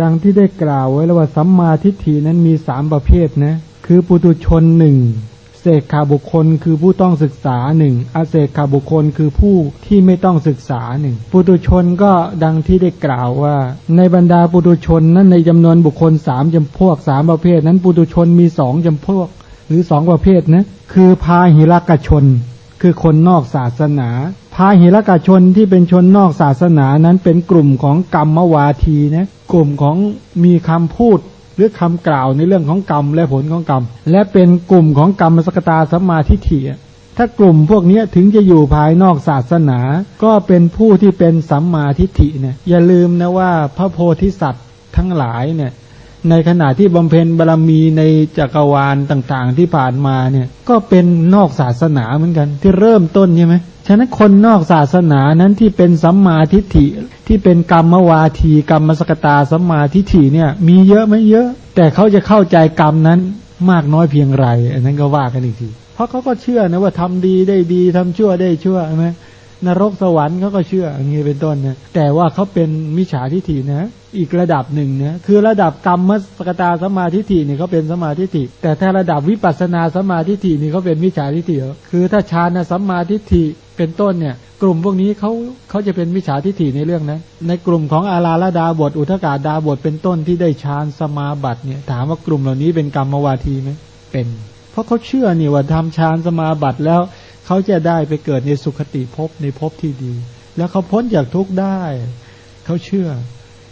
ดังที่ได้กล่าวไว้แล้วว่าสัมมาทิฏฐินั้นมีสามประเภทนะคือปุตุชนหนึ่งเสกขาบุคคลคือผู้ต้องศึกษาหนึ่งอาเสกขาบุคคลคือผู้ที่ไม่ต้องศึกษาหนึ่งปุตุชนก็ดังที่ได้กล่าวว่า ในบรรดาปุตุชนนั้นในจำนวนบุคคลสามจำพวกสามประเภท นั้นปุตุชนมีสองจำพวก หรือสองประเภทนะคือพาหิรักชน คือคนนอกศาสนา พาหิรกชนที่เป็นชนนอกศาสนานั้นเป็นกลุ่มของกรรมวาทีนะกลุ่มของมีคำพูดหรือคำกล่าวในเรื่องของกรรมและผลของกรรม และเป็นกลุ่มของกรรมสกตาสัมมาทิฏฐิถ้ากลุ่มพวกนี้ถึงจะอยู่ภายนอกศาสนา ก็เป็นผู้ที่เป็นสัมมาทิฏฐิเนี่ยอย่าลืมนะว่าพระโพธิสัตว์ทั้งหลายเนี่ยในขณะที่บำเพ็ญบารรมีในจักรวาลต่างๆ ที่ผ่านมาเนี่ยก็เป็นนอกศาสนาเหมือนกันที่เริ่มต้นใช่ไหม ฉะนั้นคนนอกศาสนานั้นที่เป็นสัมมาทิฏฐิที่เป็นกรรมวาทีกรรมสกตาสัมมาทิฏฐิเนี่ย มีเยอะไม่เยอะ แต่เขาจะเข้าใจกรรมนั้นมากน้อยเพียงไร อันนั้นก็ว่ากันอีกที เพราะเขาก็เชื่อนะว่าทำดีได้ดีทำชั่วได้ชั่วใช่ไหม นรกสวรรค์เขาก็เชื่ออย่างนี้เป็นต้นนะแต่ว่าเขาเป็นมิจฉาทิฏฐินะ อีกระดับหนึ่งนะคือระดับกรรมมสกตาสมาธิฏฐินี่เขาเป็นสมาธิฏฐิแต่ถ้าระดับวิปัสนาสมาธิฏฐินี่เขาเป็นมิจฉาทิฏฐิคือถ้าฌานสมาธิฏฐิเป็นต้นเนี่ยกลุ่มพวกนี้เขาเขาจะเป็นมิจฉาทิฏฐิในเรื่องนั้นในกลุ่มของอาราลดาบท อุทกาดาบทเป็นต้นที่ได้ฌานสมาบัติเนี่ยถามว่ากลุ่มเหล่านี้เป็นกรรมวาทีไหมเป็น เพราะเขาเชื่อนี่ว่าทำฌานสมาบัติแล้ว เขาจะได้ไปเกิดในสุขติภพในภพที่ดี แล้วเขาพ้นจากทุกข์ได้ เขาเชื่อ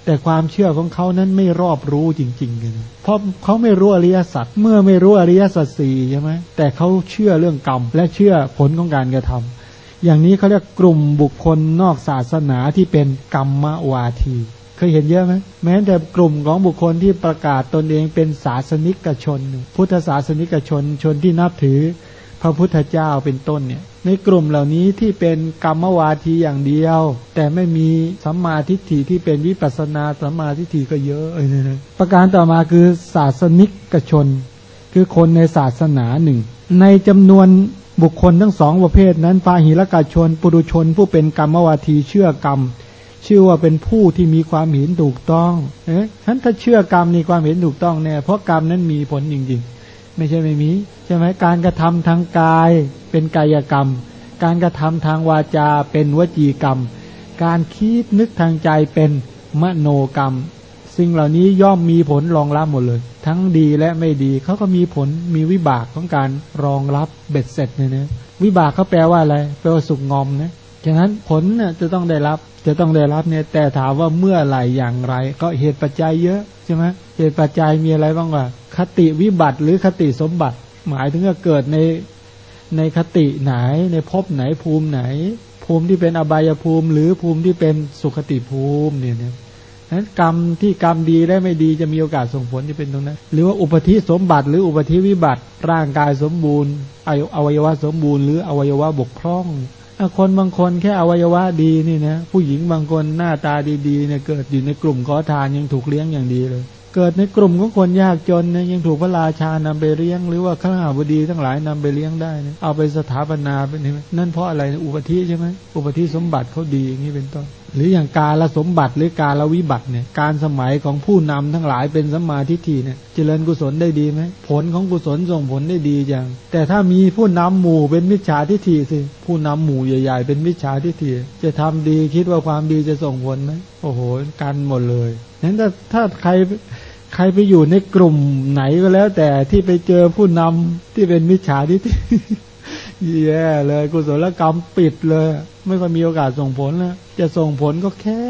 แต่ความเชื่อของเขานั้นไม่รอบรู้จริงๆกันเพราะเขาไม่รู้อริยสัจเมื่อไม่รู้อริยสัจสี่ใช่ไหมแต่เขาเชื่อเรื่องกรรม และเชื่อผลของการกระทำอย่างนี้เขาเรียกกลุ่มบุคคลนอกศาสนาที่เป็นกรรมวาทีเคยเห็นเยอะไหมแม้แต่กลุ่มของบุคคลที่ประกาศตนเองเป็นศาสนิกชน พุทธศาสนิกชนชนที่นับถือ พระพุทธเจ้าเป็นต้นเนี่ยในกลุ่มเหล่านี้ที่เป็นกรรมวาทีอย่างเดียว แต่ไม่มีสัมมาทิฏฐิที่เป็นวิปัสนาสัมมาทิฏฐิก็เยอะเลยนะประการต่อมาคือศาสนิกชน คือคนในศาสนาหนึ่ง ในจำนวนบุคคลทั้งสองประเภทนั้นปาหิรกาชน ปุรุชนผู้เป็นกรรมวาทีเชื่อกรรม ชื่อว่าเป็นผู้ที่มีความเห็นถูกต้องเอ๊ะฉันถ้าเชื่อกรรมมีความเห็นถูกต้องแน่เพราะกรรมนั้นมีผลจริงๆ ไม่ใช่ไม่มีใช่ไหมการกระทำทางกายเป็นกายกรรม การกระทำทางวาจาเป็นวจีกรรม การคิดนึกทางใจเป็นมโนกรรม สิ่งเหล่านี้ย่อมมีผลรองรับหมดเลย ทั้งดีและไม่ดีเขาก็มีผลมีวิบากของการรองรับเบ็ดเสร็จเนี่ยนะวิบากเขาแปลว่าอะไรแปลว่าสุกงอมนะ ฉะนั้นผลเนี่ยจะต้องได้รับจะต้องได้รับเนี่ยแต่ถามว่าเมื่อไหร่อย่างไร ก็เหตุปัจจัยเยอะใช่ไหมเหตุปัจจัยมีอะไรบ้างวะคติวิบัติหรือคติสมบัติ หมายถึงว่าเกิดในในคติไหนในภพไหนภูมิไหน ภูมิที่เป็นอบายภูมิ หรือภูมิที่เป็นสุขติภูมิเนี่ยเนี่ยนั้นกรรมที่กรรมดีและไม่ดีจะมีโอกาสส่งผลจะเป็นตรงนั้น หรือว่าอุปธิสมบัติ หรืออุปธิวิบัติ ร่างกายสมบูรณ์อวัยวะสมบูรณ์หรืออวัยวะบกพร่อง คนบางคนแค่อวัยวะดีนี่นะผู้หญิงบางคนหน้าตาดีๆเนี่ยเกิดอยู่ในกลุ่มขอทานยังถูกเลี้ยงอย่างดีเลย เกิดในกลุ่มของคนยากจนเนี่ยยังถูกพระราชานำไปเลี้ยง หรือว่าข้าราชบดีทั้งหลายนำไปเลี้ยงได้นะเอาไปสถาปนาเป็นไหมนั่นเพราะอะไรอุปธิใช่ไหมอุปธิสมบัติเขาดีอย่างนี้เป็นต้น หรืออย่างการละสมบัติหรือการละวิบัติเนี่ยการสมัยของผู้นำทั้งหลายเป็นสัมมาทิฏฐิเนี่ยเจริญกุศลได้ดีไหมผลของกุศลส่งผลได้ดีอย่างแต่ถ้ามีผู้นำหมู่เป็นมิจฉาทิฏฐิสิผู้นำหมู่ใหญ่ ๆ เป็นมิจฉาทิฏฐิจะทำดีคิดว่าความดีจะส่งผลไหมโอ้โหกันหมดเลยนั้นถ้าถ้าใคร ใครไปอยู่ในกลุ่มไหนก็แล้ว แต่ที่ไปเจอผู้นำที่เป็นมิจฉาทิฏฐิแย่เลยกุศลกรรมปิดเลย ไม่ค่อยมีโอกาสส่งผลแล้วจะส่งผลก็แค่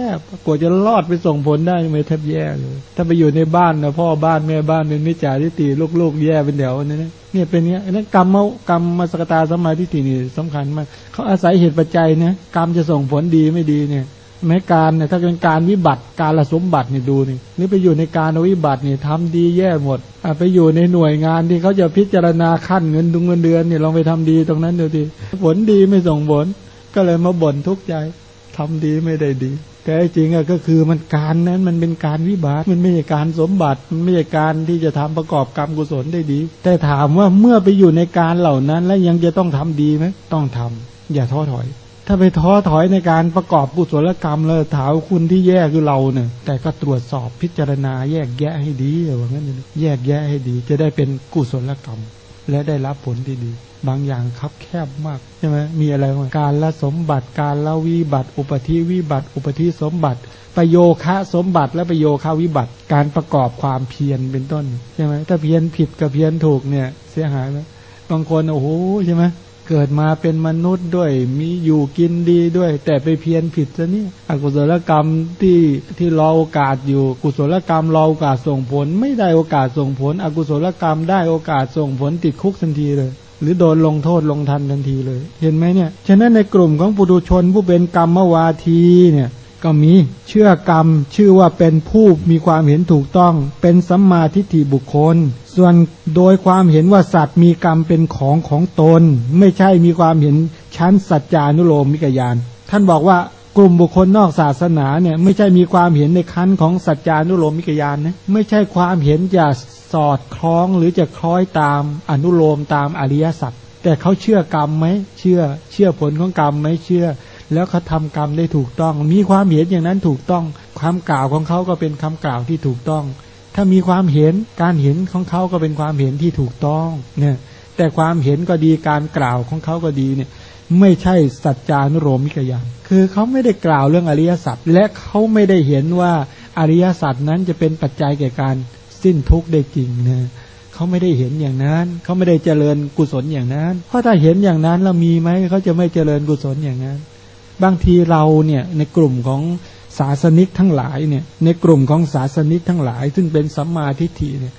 กว่าจะรอดไปส่งผลได้ไม่แทบแย่เลยถ้าไปอยู่ในบ้านนะพ่อบ้านแม่บ้านเป็นมิจฉาทิฏฐิลูกๆแย่เป็นเดี๋ยวนี่เนี่ยเป็นเนี้ยนั่นกรรมเมากรรมมาสกตาสมาธิฏฐินี่สำคัญมากเขาอาศัยเหตุปัจจัยนะกรรมจะส่งผลดีไม่ดีเนี่ย แม้การเนี่ยถ้าเป็นการวิบัติการละสมบัติเนี่ยดูนี่นี่ไปอยู่ในการวิบัติเนี่ยทำดีแย่หมดอไปอยู่ในหน่วยงานที่เขาจะพิจารณาขั้นเงินดุงเงินเดือนเนี่ยลองไปทำดีตรงนั้นดูดิผลดีไม่ส่งผลก็เลยมาบ่นทุกข์ใจทำดีไม่ได้ดีแต่จริงอะก็คือมันการนั้นมันเป็นการวิบากมันไม่ใช่การสมบัติมันไม่ใช่การที่จะทำประกอบกรรมกุศลได้ดี แต่ถามว่าเมื่อไปอยู่ในการเหล่านั้น แล้วยังจะต้องทำดีไหมต้องทำอย่าท้อถอย ถ้าไปท้อถอยในการประกอบกุศลกรรมแล้วถามคุณที่แย่คือเราเนี่ย แต่ก็ตรวจสอบพิจารณาแยกแยะให้ดีว่างั้นแยกแยะให้ดี จะได้เป็นกุศลกรรม และได้รับผลที่ดี บางอย่างคับแคบมากใช่ไหมมีอะไรบ้างการละสมบัติการละวิบัติ อุปธิวิบัติ อุปธิสมบัติประโยคะสมบัติและประโยคะวิบัติการประกอบความเพียรเป็นต้นใช่ไหมถ้าเพียรผิดกับเพียรถูกเนี่ย เสียหายไหมบางคนโอ้โหใช่ไหม เกิดมาเป็นมนุษย์ด้วยมีอยู่กินดีด้วย แต่ไปเพี้ยนผิดซะนี่อกุศลกรรมที่ที่รอโอกาสอยู่ กุศลกรรมรอโอกาสส่งผล ไม่ได้โอกาสส่งผล อกุศลกรรมได้โอกาสส่งผลติดคุกทันทีเลย หรือโดนลงโทษลงทันทันทีเลย เห็นไหมเนี่ย ฉะนั้นในกลุ่มของปุถุชนผู้เป็นกรรมวาทีเนี่ย ก็มีเชื่อกรรม ชื่อว่าเป็นผู้มีความเห็นถูกต้อง เป็นสัมมาทิฏฐิบุคคล ส่วนโดยความเห็นว่าสัตว์มีกรรมเป็นของของตน ไม่ใช่มีความเห็นชั้นสัจจานุโลมมิกยาน ท่านบอกว่ากลุ่มบุคคลนอกศาสนาเนี่ยไม่ใช่มีความเห็นในขั้นของสัจจานุโลมมิกยานนะไม่ใช่ความเห็นจะสอดคล้องหรือจะคล้อยตามอนุโลมตามอริยสัจแต่เขาเชื่อกรรมไหมเชื่อเชื่อผลของกรรมไหมเชื่อ แล้วเขาทากรรมได้ถูกต้อง มีความเห็นอย่างนั้นถูกต้อง ความกล่าวของเขาก็เป็นคำกล่าวที่ถูกต้อง ถ้ามีความเห็นการเห็นของเขาก็เป็นความเห็นที่ถูกต้องเนี่ยแต่ความเห็นก็ดีการกล่าวของเขาก็ดีเนี่ยไม่ใช่สัจจานุโรมิกยานคือเขาไม่ได้กล่าวเรื่องอริยสัจและเขาไม่ได้เห็นว่าอริยสัจนั้นจะเป็นปัจจัยแก่การสิ้นทุกข์ได้จริงนะเขาไม่ได้เห็นอย่างนั้น เขาไม่ได้เจริญกุศลอย่างนั้น เพราะถ้าเห็นอย่างนั้นเรามีไหมเขาจะไม่เจริญกุศลอย่างนั้น บางทีเราเนี่ยในกลุ่มของศาสนิกทั้งหลายเนี่ยในกลุ่มของศาสนิกทั้งหลาย ซึ่งเป็นสัมมาทิฏฐิเนี่ย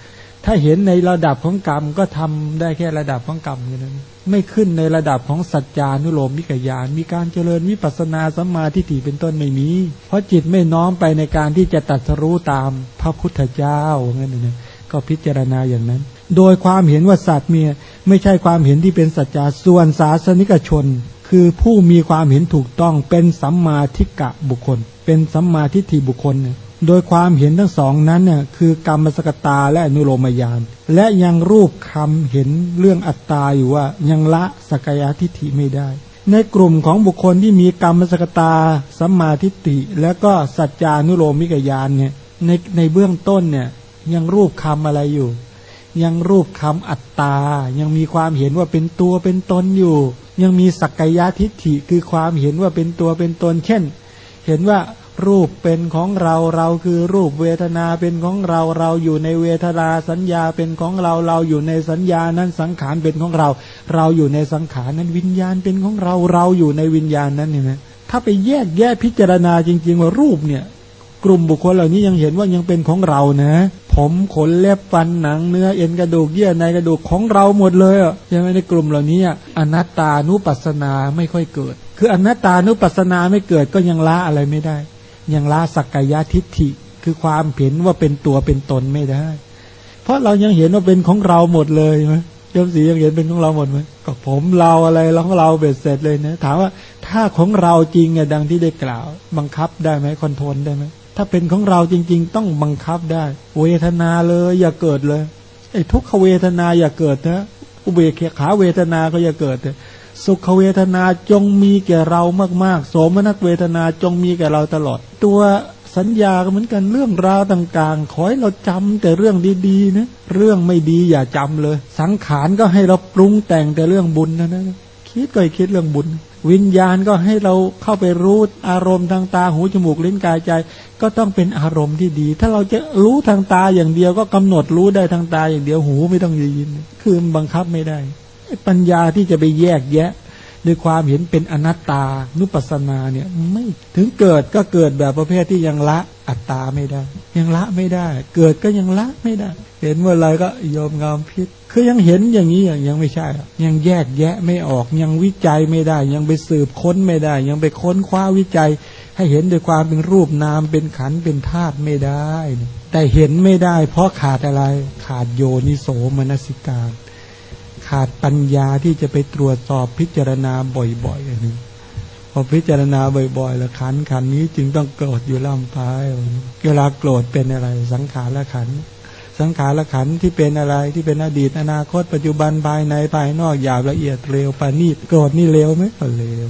ถ้าเห็นในระดับของกรรมก็ทำได้แค่ระดับของกรรมแค่นั้นไม่ขึ้นในระดับของสัจจานุโลมมิกยาน มีการเจริญวิปัสนาสัมมาทิฏฐิเป็นต้นไม่มี เพราะจิตไม่น้อมไปในการที่จะตัดสู้ตามพระพุทธเจ้างั้นก็พิจารณาอย่างนั้น โดยความเห็นว่าสัตว์เมีย ไม่ใช่ความเห็นที่เป็นสัจจาส่วนศาสนิกชน คือผู้มีความเห็นถูกต้องเป็นสัมมาทิฏฐิบุคคล เป็นสัมมาทิฏฐิบุคคลเนี่ยโดยความเห็นทั้งสองนั้นเนี่ยคือกรรมสกตาและนุโลมยาน และยังรูปคำเห็นเรื่องอัตตาอยู่ว่ายังละสกยาทิฏฐิไม่ได้ ในกลุ่มของบุคคลที่มีกรรมสกตาสัมมาทิฏฐิและก็สัจจานุโลมิกยานเนี่ยในในเบื้องต้นเนี่ยยังรูปคำอะไรอยู่ ยังรูปคำอัตตา ยังมีความเห็นว่าเป็นตัวเป็นตนอยู่ ยังมีสักกายทิฏฐิคือความเห็นว่าเป็นตัวเป็นตน เช่น เห็นว่ารูปเป็นของเราเราคือรูปเวทนาเป็นของเราเราอยู่ในเวทนาสัญญาเป็นของเราเราอยู่ในสัญญานั้นสังขารเป็นของเรา เราอยู่ในสังขารนั้นวิญญาณเป็นของเราเราอยู่ในวิญญาณนั้นเห็นไหมถ้าไปแยกแยกพิจารณาจริง ๆ ว่ารูปเนี่ย กลุ่มบุคคลเหล่านี้ยังเห็นว่ายังเป็นของเรานะ ผมขนเล็บฟันหนังเนื้อเอ็นกระดูกเยื่อในกระดูกของเราหมดเลยอะใช่ไหมในกลุ่มเหล่านี้อนัตตานุปัสสนาไม่ค่อยเกิด คืออนัตตานุปัสสนาไม่เกิดก็ยังละอะไรไม่ได้ ยังละสักกายทิฏฐิ คือความเห็นว่าเป็นตัวเป็นตนไม่ได้ เพราะเรายังเห็นว่าเป็นของเราหมดเลยไหมยมสียังเห็นเป็นของเราหมดไหมก็ผมเราอะไรของเราเบ็ดเสร็จเลยนะถามว่าถ้าของเราจริงเนี่ยดังที่ได้กล่าว บังคับได้ไหมคอนโทรลได้ไหม ถ้าเป็นของเราจริง ๆ ต้องบังคับได้ เวทนาเลย อย่าเกิดเลยไอ้ทุกขเวทนาอย่าเกิดนะอุเบกขาเวทนาก็อย่าเกิดเลยสุขเวทนาจงมีแก่เรามากๆ โสมนัสเวทนาจงมีแก่เราตลอด ตัวสัญญาก็เหมือนกันเรื่องราวต่างๆ ขอให้เราจำแต่เรื่องดีๆนะเรื่องไม่ดีอย่าจำเลย สังขารก็ให้เราปรุงแต่งแต่เรื่องบุญนะนะ คิดก็คิดเรื่องบุญ วิญญาณก็ให้เราเข้าไปรู้อารมณ์ทางตาหูจมูกลิ้นกายใจ ก็ต้องเป็นอารมณ์ที่ดี ถ้าเราจะรู้ทางตาอย่างเดียวก็กำหนดรู้ได้ทางตาอย่างเดียวหูไม่ต้องยิน คือบังคับไม่ได้ ปัญญาที่จะไปแยกแยะ ด้วยความเห็นเป็นอนัตตานุปัสสนาเนี่ยไม่ถึงเกิดก็เกิดแบบประเภทที่ยังละอัตตาไม่ได้ ยังละไม่ได้ เกิดก็ยังละไม่ได้ เห็นเมื่อไรก็ยอมงามพิษคือยังเห็นอย่างนี้อย่างยังไม่ใช่ ยังแยกแยะไม่ออกยังวิจัยไม่ได้ ยังไปสืบค้นไม่ได้ ยังไปค้นคว้าวิจัย ให้เห็นด้วยความเป็นรูปนามเป็นขันเป็นธาตุไม่ได้ แต่เห็นไม่ได้ เพราะขาดอะไรขาดโยนิโสมนสิการ ขาดปัญญาที่จะไปตรวจสอบพิจารณาบ่อยๆอันนี้พอพิจารณาบ่อยๆ แล้วขันขันนี้จึงต้องโกรธอยู่ล่ำพายเวลาโกรธเป็นอะไร สังขารละขัน สังขารละขันที่เป็นอะไรที่เป็นอดีตอนาคต ปัจจุบันภายในภายนอกหยาบละเอียดเร็วปานีโกรธนี่เร็วไหมก็เร็ว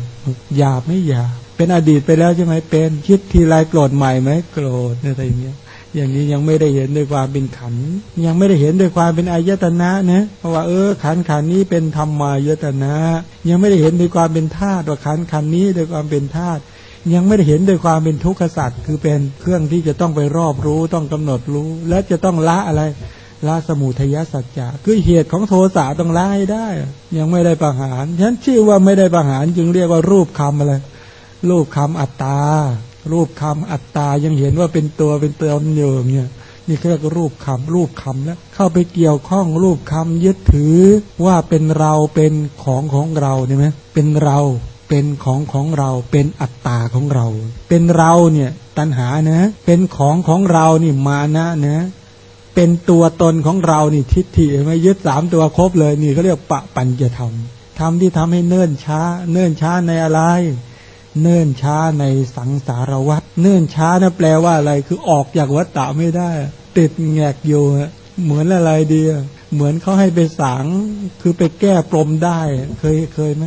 หยาบไม่หยาบเป็นอดีตไปแล้วใช่ไหมเป็น คิดทีไรโกรธใหม่ไหมโกรธอะไรอย่างเงี้ย อย่างนี้ยังไม่ได้เห็นด้วยความเป็นขัน ยังไม่ได้เห็นด้วยความเป็นอายตนะนะเพราะว่าเออขันขันนี้เป็นธรรมายตนะ ยังไม่ได้เห็นด้วยความเป็นธาตุว่าขันขันนี้ด้วยความเป็นธาตุยังไม่ได้เห็นด้วยความเป็นทุกขสัตว์คือเป็นเครื่องที่จะต้องไปรอบรู้ต้องกำหนดรู้ และจะต้องละอะไรละสมุทัยสัจจะคือเหตุของโทสะต้องละให้ได้ ยังไม่ได้ประหารฉันชื่อว่าไม่ได้ประหารจึงเรียกว่ารูปคำอะไรรูปคำอัตตา รูปคำอัตตายังเห็นว่าเป็นตัวเป็นตัวอยู่เนี่ยนี่เรียกรูปคำรูปคำแล้วเข้าไปเกี่ยวข้องรูปคำยึดถือว่าเป็นเราเป็นของของเราใช่ยไหมเป็นเราเป็นของของเราเป็นอัตตาของเรา เป็นเราเนี่ยตัณหานะ เป็นของของเรานี่มานะนะ เป็นตัวตนของเรานี่ทิฏฐิไม่ยึดสามตัวครบเลยนี่เขาเรียกปะปัญจะทำทำที่ทำให้เนิ่นช้า เนิ่นช้าในอะไร เนิ่นช้าในสังสารวัฏเนิ่นช้านะแปลว่าอะไร คือออกจากวัฏฏะไม่ได้ ติดแงกอยู่เหมือนอะไรดีเหมือนเขาให้ไปสังคือไปแก้ปลมได้ เคยเคยไหม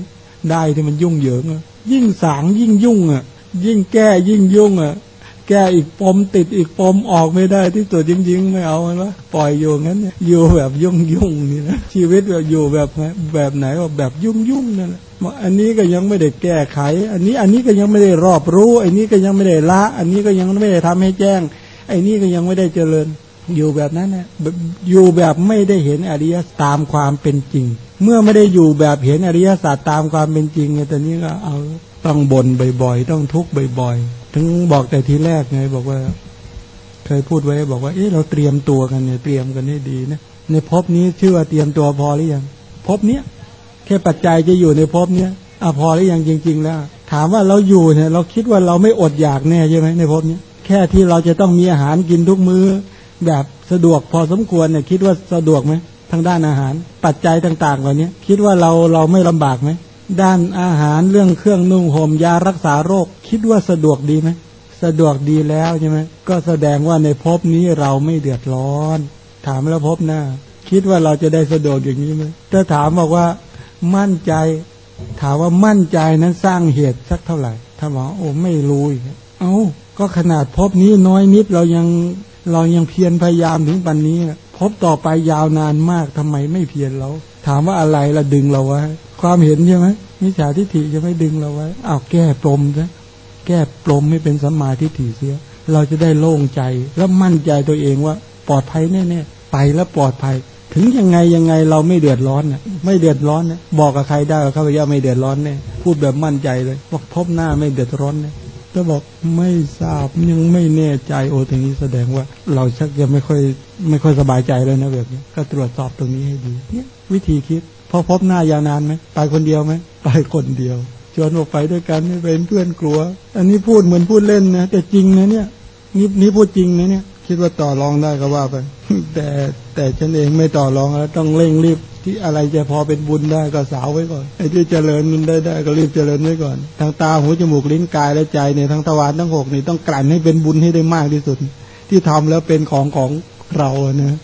ได้ที่มันยุ่งเหยิงยิ่งสางยิ่งยุ่งอะ ยิ่งแก้ยิ่งยุ่งอะ แก้อีกปมติดอีกปมออกไม่ได้ที่ตัวจริงๆไม่เอามันวะปล่อยอยู่งั้นอยู่แบบยุ่งยุ่งนี่นะชีวิตแบบอยู่แบบแบบไหนแบบยุ่งยุ่งนั่นแหละ อันนี้ก็ยังไม่ได้แก้ไข อันนี้อันนี้ก็ยังไม่ได้รอบรู้ อันนี้ก็ยังไม่ได้ละ อันนี้ก็ยังไม่ได้ทำให้แจ้งไอ้นี้ก็ยังไม่ได้เจริญ อยู่แบบนั้นนะอยู่แบบไม่ได้เห็นอริยสัจตามความเป็นจริง เมื่อไม่ได้อยู่แบบเห็นอริยสัจตามความเป็นจริงเนี่ยตอนนี้ก็เอาต้องบ่นบ่อยๆ ต้องทุกข์บ่อยๆ ถึงบอกแต่ทีแรกไงบอกว่า เคยพูดไว้บอกว่า เออเราเตรียมตัวกันเนี่ยเตรียมกันให้ดีนะในภพนี้ชื่อว่าเตรียมตัวพอหรือยังภพเนี้ย แค่ปัจจัยจะอยู่ในภพเนี้ยอะพอหรือยังจริง ๆ แล้ว ถามว่าเราอยู่เนี่ย เราคิดว่าเราไม่อดอยากแน่ใช่ไหมในภพนี้แค่ที่เราจะต้องมีอาหารกินทุกมือ้อ แบบสะดวกพอสมควรเนี่ยคิดว่าสะดวกไหมทางด้านอาหาร ปัจจัยต่างๆเหล่านี้คิดว่าเราเราไม่ลำบากไหมด้านอาหารเรื่องเครื่องนุ่งห่มยารักษาโรค คิดว่าสะดวกดีไหมสะดวกดีแล้วใช่ไหมก็แสดงว่าในภพนี้เราไม่เดือดร้อน ถามแล้วภพหน้า คิดว่าเราจะได้สะดวกอย่างนี้ไหมถ้าถามบอกว่า มั่นใจ ถามว่ามั่นใจนั้นสร้างเหตุสักเท่าไหร่ถ้าบอกโอ้ไม่รู้อีกเอา้าก็ขนาดพบนี้น้อยนิดเรายังเรายังเพียรพยายามถึงปันนี้พบต่อไปยาวนานมากทำไมไม่เพียรเราถามว่าอะไรละดึงเราไว้ความเห็นใช่ไหมมิจฉาทิฏฐิจะไม่ดึงเราไว้อ้าวแก้ปลมซะแก้ปลมไม่เป็นสัมมาทิฏฐิเสีย เราจะได้โล่งใจแล้วมั่นใจตัวเองว่า ปลอดภัยแน่ๆไปแล้วปลอดภัย ถึงยังไงยังไงเราไม่เดือดร้อนนะไม่เดือดร้อนนะบอกกับใครได้ว่าข้าพเจ้าไม่เดือดร้อนแน่พูดแบบมั่นใจเลยบอกพบหน้าไม่เดือดร้อนนะถ้าบอกไม่ทราบยังไม่แน่ใจโอ้ตรงนี้แสดงว่า เราชักจะไม่ค่อยไม่ค่อยสบายใจเลยนะแบบนี้ก็ตรวจสอบตรงนี้ให้ดีเนี่ยวิธีคิดพอพบหน้ายาวนานไหมไปคนเดียวไหมไปคนเดียวชวนออกไปด้วยกันไม่เป็นเพื่อนกลัว อันนี้พูดเหมือนพูดเล่นนะแต่จริงนะเนี่ยนี่นี่พูดจริงนะเนี่ย คิดว่าต่อรองได้ก็ว่าไปแต่แต่ฉันเองไม่ต่อรองแล้วต้องเร่งรีบที่อะไรจะพอเป็นบุญได้ก็สาวไว้ก่อนไอ้ที่เจริญมันได้ได้ก็รีบเจริญไว้ก่อนทางตาหูจมูกลิ้นกายและใจเนี่ยทั้งตะวันทั้งหกนี่ต้องกลั่นให้เป็นบุญให้ได้มากที่สุด ที่ทำแล้วเป็นของของเราเนะ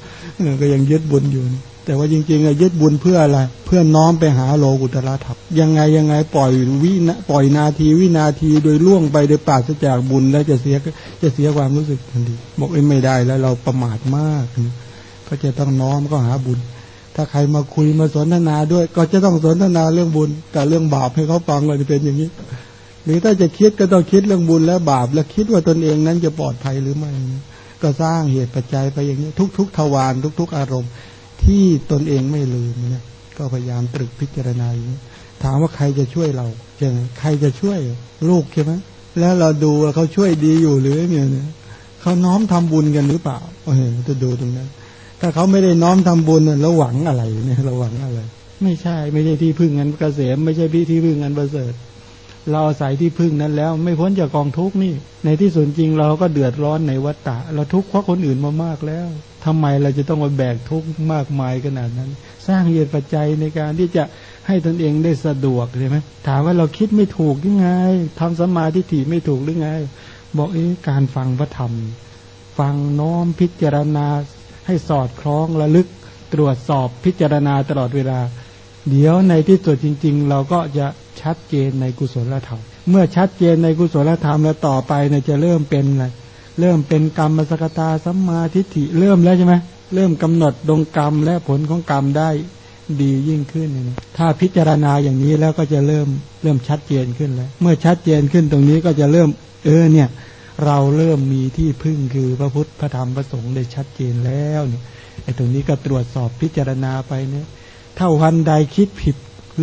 ก็ยังยึดบุญอยู่ แต่ว่าจริงๆอะยึดบุญเพื่ออะไร เพื่อน้อมไปหาโลกุตระทับยังไงยังไงปล่อยวินะปล่อยนาทีวินาทีโดยล่วงไปโดยปราศจากบุญแล้วจะเสียจะเสียความรู้สึกทันทีบอกเอ้ไม่ได้แล้วเราประมาทมาก ก็จะต้องน้อมก็หาบุญ ถ้าใครมาคุยมาสนทนาด้วย ก็จะต้องสนทนาเรื่องบุญกับเรื่องบาปให้เขาฟังเลยจะเป็นอย่างนี้ หรือถ้าจะคิดก็ต้องคิดเรื่องบุญและบาป แล้วคิดว่าตนเองนั้นจะปลอดภัยหรือไม่ก็สร้างเหตุปัจจัยไปอย่างนี้ ทุก ๆ ทวารทุก ๆ อารมณ์ ที่ตนเองไม่ลืมนี่ยก็พยายามตรึกพิจารณาอย่างนี้ถามว่าใครจะช่วยเราใช่ไหมใครจะช่วยลูกใช่ไหมแล้วเราดูว่าเขาช่วยดีอยู่หรือเนี่ยเนี่ยเขาน้อมทำบุญกันหรือเปล่าโอ้โหจะดูตรงนั้น ถ้าเขาไม่ได้น้อมทำบุญเนี่ยเราหวังอะไรเนี่ยเราหวังอะไร ไม่ใช่ไม่ใช่ที่พึ่งเงินเกษมไม่ใช่พี่ที่พึ่งเงินประเสริฐ เราอาศัยที่พึ่งนั้นแล้ว ไม่พ้นจากกองทุกนี่ ในที่ส่วนจริงเราก็เดือดร้อนในวัฏฏะเราทุกข์เพราะคนอื่นมามากแล้วทำไมเราจะต้องมาแบกทุกข์มากมายขนาดนั้น สร้างเหตุปัจจัยในการที่จะให้ตนเองได้สะดวกใช่ไหมถามว่าเราคิดไม่ถูกยังไงทำสมาธิถี่ไม่ถูกหรือไง บอกเอ๊การฟังพระธรรม ฟังน้อมพิจารณาให้สอดคล้องระลึกตรวจสอบพิจารณาตลอดเวลา เดี๋ยวในที่สุดจริง ๆ เราก็จะชัดเจนในกุศลธรรม เมื่อชัดเจนในกุศลธรรมแล้วต่อไปเนี่ยจะเริ่มเป็นอะไรเริ่มเป็นกรรมสกตาสัมมาทิฏฐิเริ่มแล้วใช่ไหมเริ่มกำหนดดงกรรมและผลของกรรมได้ดียิ่งขึ้นเนี่ยถ้าพิจารณาอย่างนี้แล้วก็จะเริ่มเริ่มชัดเจนขึ้นแล้ว เมื่อชัดเจนขึ้นตรงนี้ก็จะเริ่ม เออเนี่ย เราเริ่มมีที่พึ่งคือพระพุทธพระธรรมพระสงฆ์ได้ชัดเจนแล้วเนี่ยไอ้ตรงนี้ก็ตรวจสอบพิจารณาไปเนี่ย ถ้าวันใดคิดผิด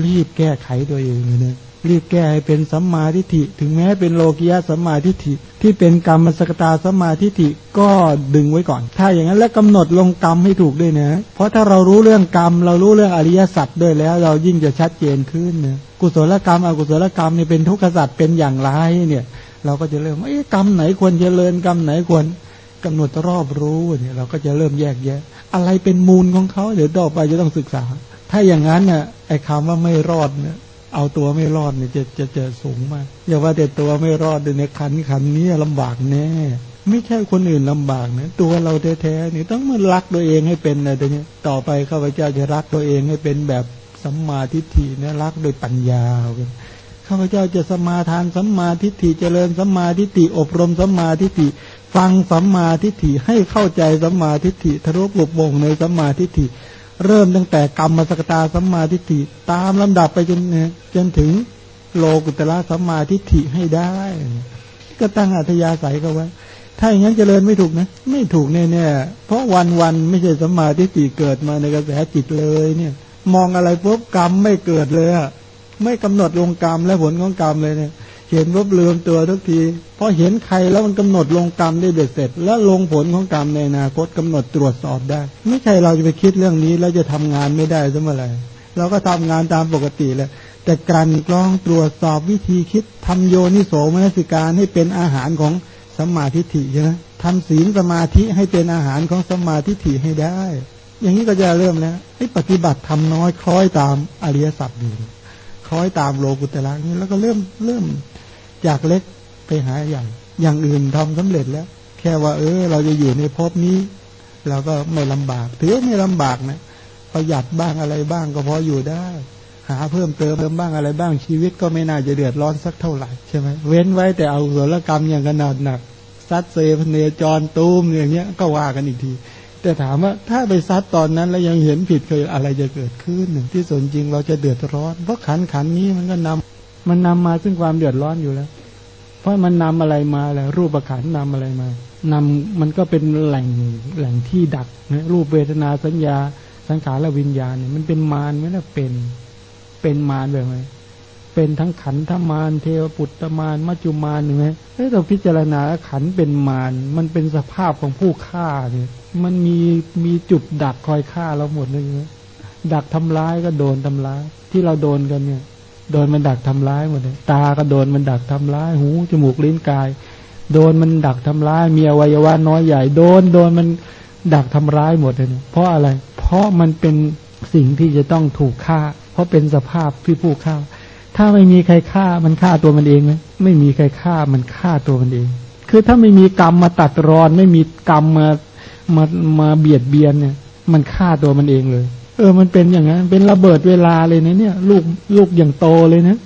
รีบแก้ไขตัวเองเลยเนี่ยรีบแก้ให้เป็นสัมมาทิฏฐิ ถึงแม้เป็นโลกิยะสัมมาทิฏฐิ ที่เป็นกรรมสกตาสัมมาทิฏฐิก็ดึงไว้ก่อน ถ้าอย่างนั้นแล้วกำหนดลงกรรมให้ถูกด้วยนะ เพราะถ้าเรารู้เรื่องกรรม เรารู้เรื่องอริยสัจด้วยแล้ว เรายิ่งจะชัดเจนขึ้นนะกุศลกรรมอกุศลกรรมนี่เป็นทุกขสัจเป็นอย่างไรเนี่ย เราก็จะเริ่มเอ้กรรมไหนควรเจริญกรรมไหนควรกำหนดรอบรู้เนี่ยเราก็จะเริ่มแยกแยะ อะไรเป็นมูลของเขาเดี๋ยวต่อไปจะต้องศึกษา ถ้าอย่างนั้นน่ะไอ้คำว่าไม่รอดเนี่ยเอาตัวไม่รอดเนี่ยจะจะเจอสูงมากอย่าว่าแต่ตัวไม่รอดในขันขันนี้ลำบากแน่ไม่ใช่คนอื่นลำบากนะตัวเราแท้ๆนี่ต้องมารักตัวเองให้เป็นนะเดี๋ยวนี้ต่อไปข้าพเจ้าจะรักตัวเองให้เป็นแบบสัมมาทิฏฐินะรักโดยปัญญาข้าพเจ้าจะสมาทานสัมมาทิฏฐิเจริญสัมมาทิฏฐิอบรมสัมมาทิฏฐิฟังสัมมาทิฏฐิให้เข้าใจสัมมาทิฏฐิทะลุปุบวงในสัมมาทิฏฐิ เริ่มตั้งแต่กรรมมสกตาสัมมาทิฏฐิตามลำดับไปจนจนถึงโลกุตละสัมมาทิฏฐิให้ได้ ก็ตั้งอัธยาศัยก็ไว้ ถ้าอย่างนั้นเจริญไม่ถูกนะ ไม่ถูกแน่ๆเพราะวันวันไม่ใช่สัมมาทิฏฐิเกิดมาในกระแสจิตเลยเนี่ย มองอะไรปุ๊บกรรมไม่เกิดเลยอะไม่กำหนดลงกรรมและผลของกรรมเลยเนี่ย เห็นว่าลืมตัวทุกทีพอเห็นใครแล้วมันกำหนดลงกรรมได้เด็ดเสร็จ แล้วลงผลของกรรมในอนาคตกำหนดตรวจสอบได้ ไม่ใช่เราจะไปคิดเรื่องนี้แล้วจะทำงานไม่ได้ซะเมื่อไหร่เราก็ทำงานตามปกติแหละแต่การกรองตรวจสอบวิธีคิดทำโยนิโสมนสิการให้เป็นอาหารของสมาธิฐิใช่ไหมทำศีลสมาธิให้เป็นอาหารของสมาธิฐิให้ได้ อย่างนี้ก็จะเริ่มแล้วให้ปฏิบัติทำน้อยคล้อยตามอริยสัจอยู่คล้อยตามโลกุตละนี้แล้วก็เริ่มเริ่ม จากเล็กไปหาใหญ่อย่างอื่นทำสำเร็จแล้ว แค่ว่า เออ เราจะอยู่ในภพนี้ เราก็ไม่ลำบากถือไม่ลำบากนะประหยัดบ้างอะไรบ้างก็พออยู่ได้ หาเพิ่มเติมเพิ่มบ้างอะไรบ้างชีวิตก็ไม่น่าจะเดือดร้อนสักเท่าไหร่ใช่ไหมเว้นไว้แต่เอาส่วนละกรรมอย่างขนาดหนักซัดเซพเนจรตูมอย่างเงี้ยก็ว่ากันอีกที แต่ถามว่าถ้าไปซัดตอนนั้นแล้วยังเห็นผิดเคยอะไรจะเกิดขึ้นหนึ่งที่ส่วนจริงเราจะเดือดร้อน เพราะขันขันนี้มันก็นำ มันนำมาซึ่งความเดือดร้อนอยู่แล้ว เพราะมันนำอะไรมาแหละรูปขันนำอะไรมานำมันก็เป็นแหล่งแหล่งที่ดักนะรูปเวทนาสัญญา สังขารและวิญญาณเนี่ยมันเป็นมารไหมล่ะเป็นเป็นมารแบบไหนเป็นทั้งขันธมารเทวปุตตมารมัจจุมารเห็นไหมเฮ้ยเราพิจารณาขันเป็นมารมันเป็นสภาพของผู้ฆ่าเนี่ยมันมีมีจุดดักคอยฆ่าเราหมดเลยนะดักทำร้ายก็โดนทำร้าย ที่เราโดนกันเนี่ย โดนมันดักทำร้ายหมดเลยตาก็โดนมันดักทำร้าย หูจมูกลิ้นกาย โดนมันดักทำร้าย มีอวัยวะน้อยใหญ่ โดนโดนมันดักทำร้ายหมดเลยเพราะอะไร เพราะมันเป็นสิ่งที่จะต้องถูกฆ่า เพราะเป็นสภาพที่ผู้ฆ่า ถ้าไม่มีใครฆ่ามันฆ่าตัวมันเองไหมไม่มีใครฆ่ามันฆ่าตัวมันเอง คือถ้าไม่มีกรรมมาตัดรอน ไม่มีกรรมมามามาเบียดเบียนเนี่ย มันฆ่าตัวมันเองเลย เออ มันเป็นอย่างนั้น เป็นระเบิดเวลาเลยนะเนี่ย ลูกลูกอย่างโตเลยนะ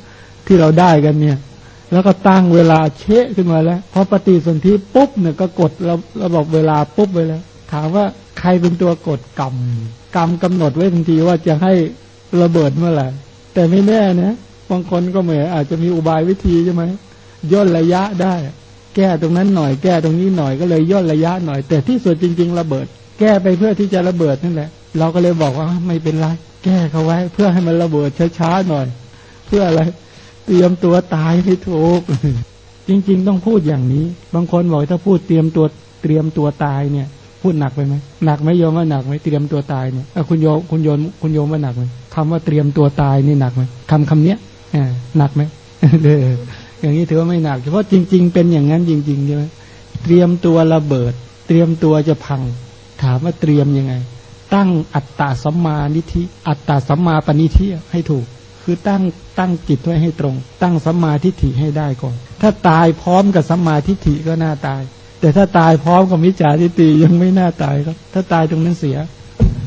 ที่เราได้กันเนี่ย แล้วก็ตั้งเวลาเชะขึ้นมาแล้วพอปฏิสนธิปุ๊บเนี่ยก็กดระระบบเวลาปุ๊บไปแล้ว ถามว่าใครเป็นตัวกดกรรมกรรมกำหนดไว้ทันทีว่าจะให้ระเบิดเมื่อไหร่แต่ไม่แน่นะบางคนก็เหมือนอาจจะมีอุบายวิธีใช่ไหมย่นระยะได้ แก้ตรงนั้นหน่อยแก้ตรงนี้หน่อยก็เลยย่นระยะหน่อย แต่ที่สุดจริง ๆ ระเบิด ก้ไปเพื่อที่จะระเบิดนั่นแหละ เราก็เลยบอกว่าไม่เป็นไร แก้เขาไว้ เพื่อให้มันระเบิดช้าๆหน่อย เพื่ออะไร เตรียมตัวตายให้ถูก จริง ๆ ต้องพูดอย่างนี้ บางคนบอกถ้าพูดเตรียมตัวเตรียมตัวตายเนี่ย พูดหนักไปไหมหนักไหมโยมว่าหนักไหมเตรียมตัวตายเนี่ยคุณโยมคุณโยมคุณโยมว่าหนักไหมคำว่าเตรียมตัวตายนี่หนักไหมคำคำเนี้ยหนักไหมเอออย่างนี้ถือว่าไม่หนักเพราะจริง ๆ เป็นอย่างนั้นจริงๆใช่ไหมเตรียมตัวระเบิด เตรียมตัวจะพัง ถามว่าเตรียมยังไง ตั้งอัตตาสัมมานิธิ อัตตาสัมมาปณิธิให้ถูก คือตั้งตั้งจิตไว้ให้ตรง ตั้งสัมมาทิฏฐิให้ได้ก่อน ถ้าตายพร้อมกับสัมมาทิฏฐิก็น่าตาย แต่ถ้าตายพร้อมกับมิจฉาทิฏฐิยังไม่น่าตายครับ ถ้าตายตรงนั้นเสีย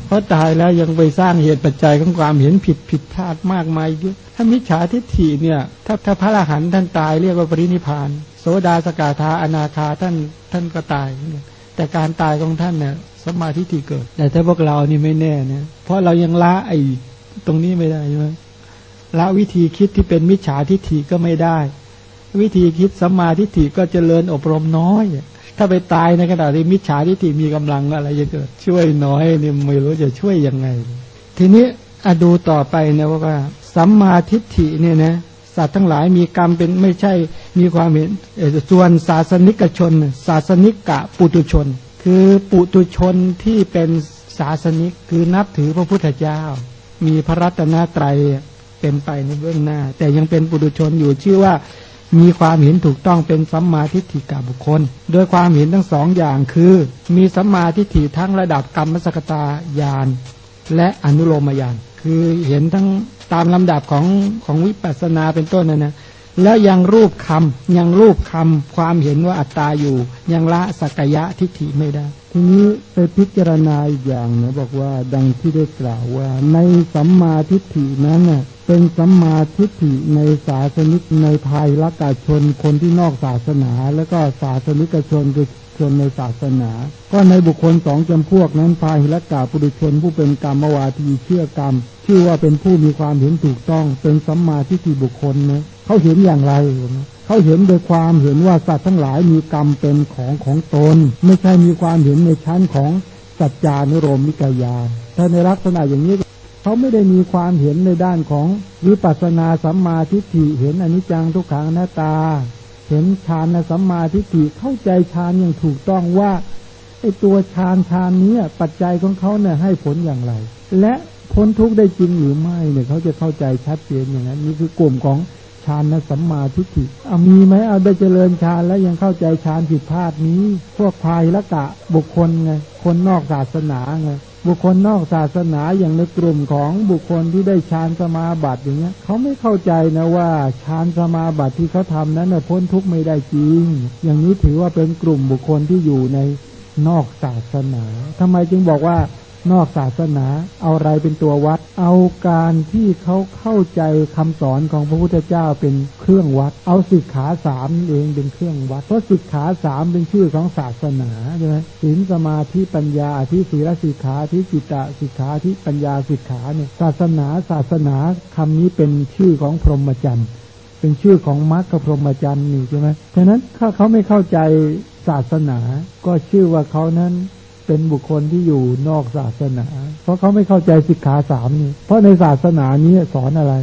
เพราะตายแล้วยังไปสร้างเหตุปัจจัยของความเห็นผิดผิดพลาดมากมายเยอะถ้ามิจฉาทิฏฐิเนี่ย ถ้าถ้าพระอรหันต์ท่านตายเรียกว่าปรินิพานโสดาสกาธาอนาคาท่านท่านก็ตาย แต่การตายของท่านเนี่ย สมาธิที่เกิด แต่ถ้าพวกเรานี่ไม่แน่นะเพราะเรายังละไอ้ตรงนี้ไม่ได้ใช่ไหมละวิธีคิดที่เป็นมิจฉาทิฏฐิก็ไม่ได้ วิธีคิดสัมมาทิฏฐิก็เจริญอบรมน้อย ถ้าไปตายในขณะที่มิจฉาทิฏฐิมีกำลังอะไรจะเกิด ช่วยน้อยนี่ไม่รู้จะช่วยยังไง ทีนี้อดูต่อไปนะว่าสัมมาทิฏฐิเนี่ยนะสัตว์ทั้งหลายมีกรรมเป็นไม่ใช่มีความเห็นส่วนศาสนิกชน ศาสนิกะปุตุชน คือปุตุชนที่เป็นศาสนิกคือนับถือพระพุทธเจ้า มีพระรัตนตรัยเป็นไปในเบื้องหน้า แต่ยังเป็นปุถุชนอยู่ชื่อว่ามีความเห็นถูกต้องเป็นสัมมาทิฏฐิกับบุคคล โดยความเห็นทั้งสองอย่างคือ มีสัมมาทิฏฐิทั้งระดับกรรมสกตาญาณและอนุโลมญาณคือเห็นทั้งตามลำดับของของวิปัสสนาเป็นต้นนะนะ แล้วยังรูปคำยังรูปคำความเห็นว่าอัตตาอยู่ ยังละสักยะทิฏฐิไม่ได้ ทีนี้ไปพิจารณาอีกอย่างนะบอกว่าดังที่ได้กล่าวว่า ในสัมมาทิฏฐินั้นเน่ยเป็นสัมมาทิฏฐิในศาสนิกในภายละกาชนคนที่นอกศาสนา แล้วก็ศาสนิกชนคือ ชนในศาสนา ก็ในบุคคลสองจำพวกนั้นพาหิละกาปุถุชนผู้เป็นกรรมวาทีเชื่อกรรม ชื่อว่าเป็นผู้มีความเห็นถูกต้อง เป็นสัมมาทิฏฐิบุคคลนะเขาเห็นอย่างไรเขาเห็นโดยความเห็นว่าสัตว์ทั้งหลายมีกรรมเป็นของของตน ไม่ใช่มีความเห็นในชั้นของสัจจานุโรมิกายาถ้าในลักษณะอย่างนี้เขาไม่ได้มีความเห็นในด้านของวิปัสนาสัมมาทิฏฐิเห็นอนิจจังทุกขังหน้าตา เห็นฌานสัมมาทิฏฐิเข้าใจฌานอย่างถูกต้องว่าไอตัวฌานฌานนี้ปัจจัยของเขาเนี่ยให้ผลอย่างไร และพ้นทุกข์ได้จริงหรือไม่เนี่ยเขาจะเข้าใจชัดเจนอย่างนั้นนี่คือกลุ่มของฌานสัมมาทิฏฐิเอามีไหมเอาได้เจริญฌานแล้วยังเข้าใจฌานผิดพลาดนี้ พวกพายละกะบุคคลไงคนนอกศาสนาไง บุคคลนอกศาสนาอย่างในกลุ่มของบุคคลที่ได้ฌานสมาบัติอย่างเงี้ยเขาไม่เข้าใจนะว่าฌานสมาบัติที่เขาทำนั้นพ้นทุกข์ไม่ได้จริง อย่างนี้ถือว่าเป็นกลุ่มบุคคลที่อยู่ในนอกศาสนาทำไมจึงบอกว่า นอกศาสนา เอาอะไรเป็นตัววัด เอาการที่เขาเข้าใจคำสอนของพระพุทธเจ้าเป็นเครื่องวัด เอาสิกขาสามเองเป็นเครื่องวัด เพราะสิกขาสามเป็นชื่อของศาสนาใช่ไหมศีลสมาธิปัญญาที่ศีลสิกขาที่จิตตสิกขาที่ปัญญาสิกขาเนี่ยศาสนาศาสนาคำนี้เป็นชื่อของพรหมจรรย์เป็นชื่อของมรรคพรหมจรรย์นี่ใช่ไหมฉะนั้นถ้าเขาไม่เข้าใจศาสนา ก็ชื่อว่าเขานั้น เป็นบุคคลที่อยู่นอกศาสนา เพราะเขาไม่เข้าใจสิกขาสามนี่ เพราะในศาสนานี้สอนอะไร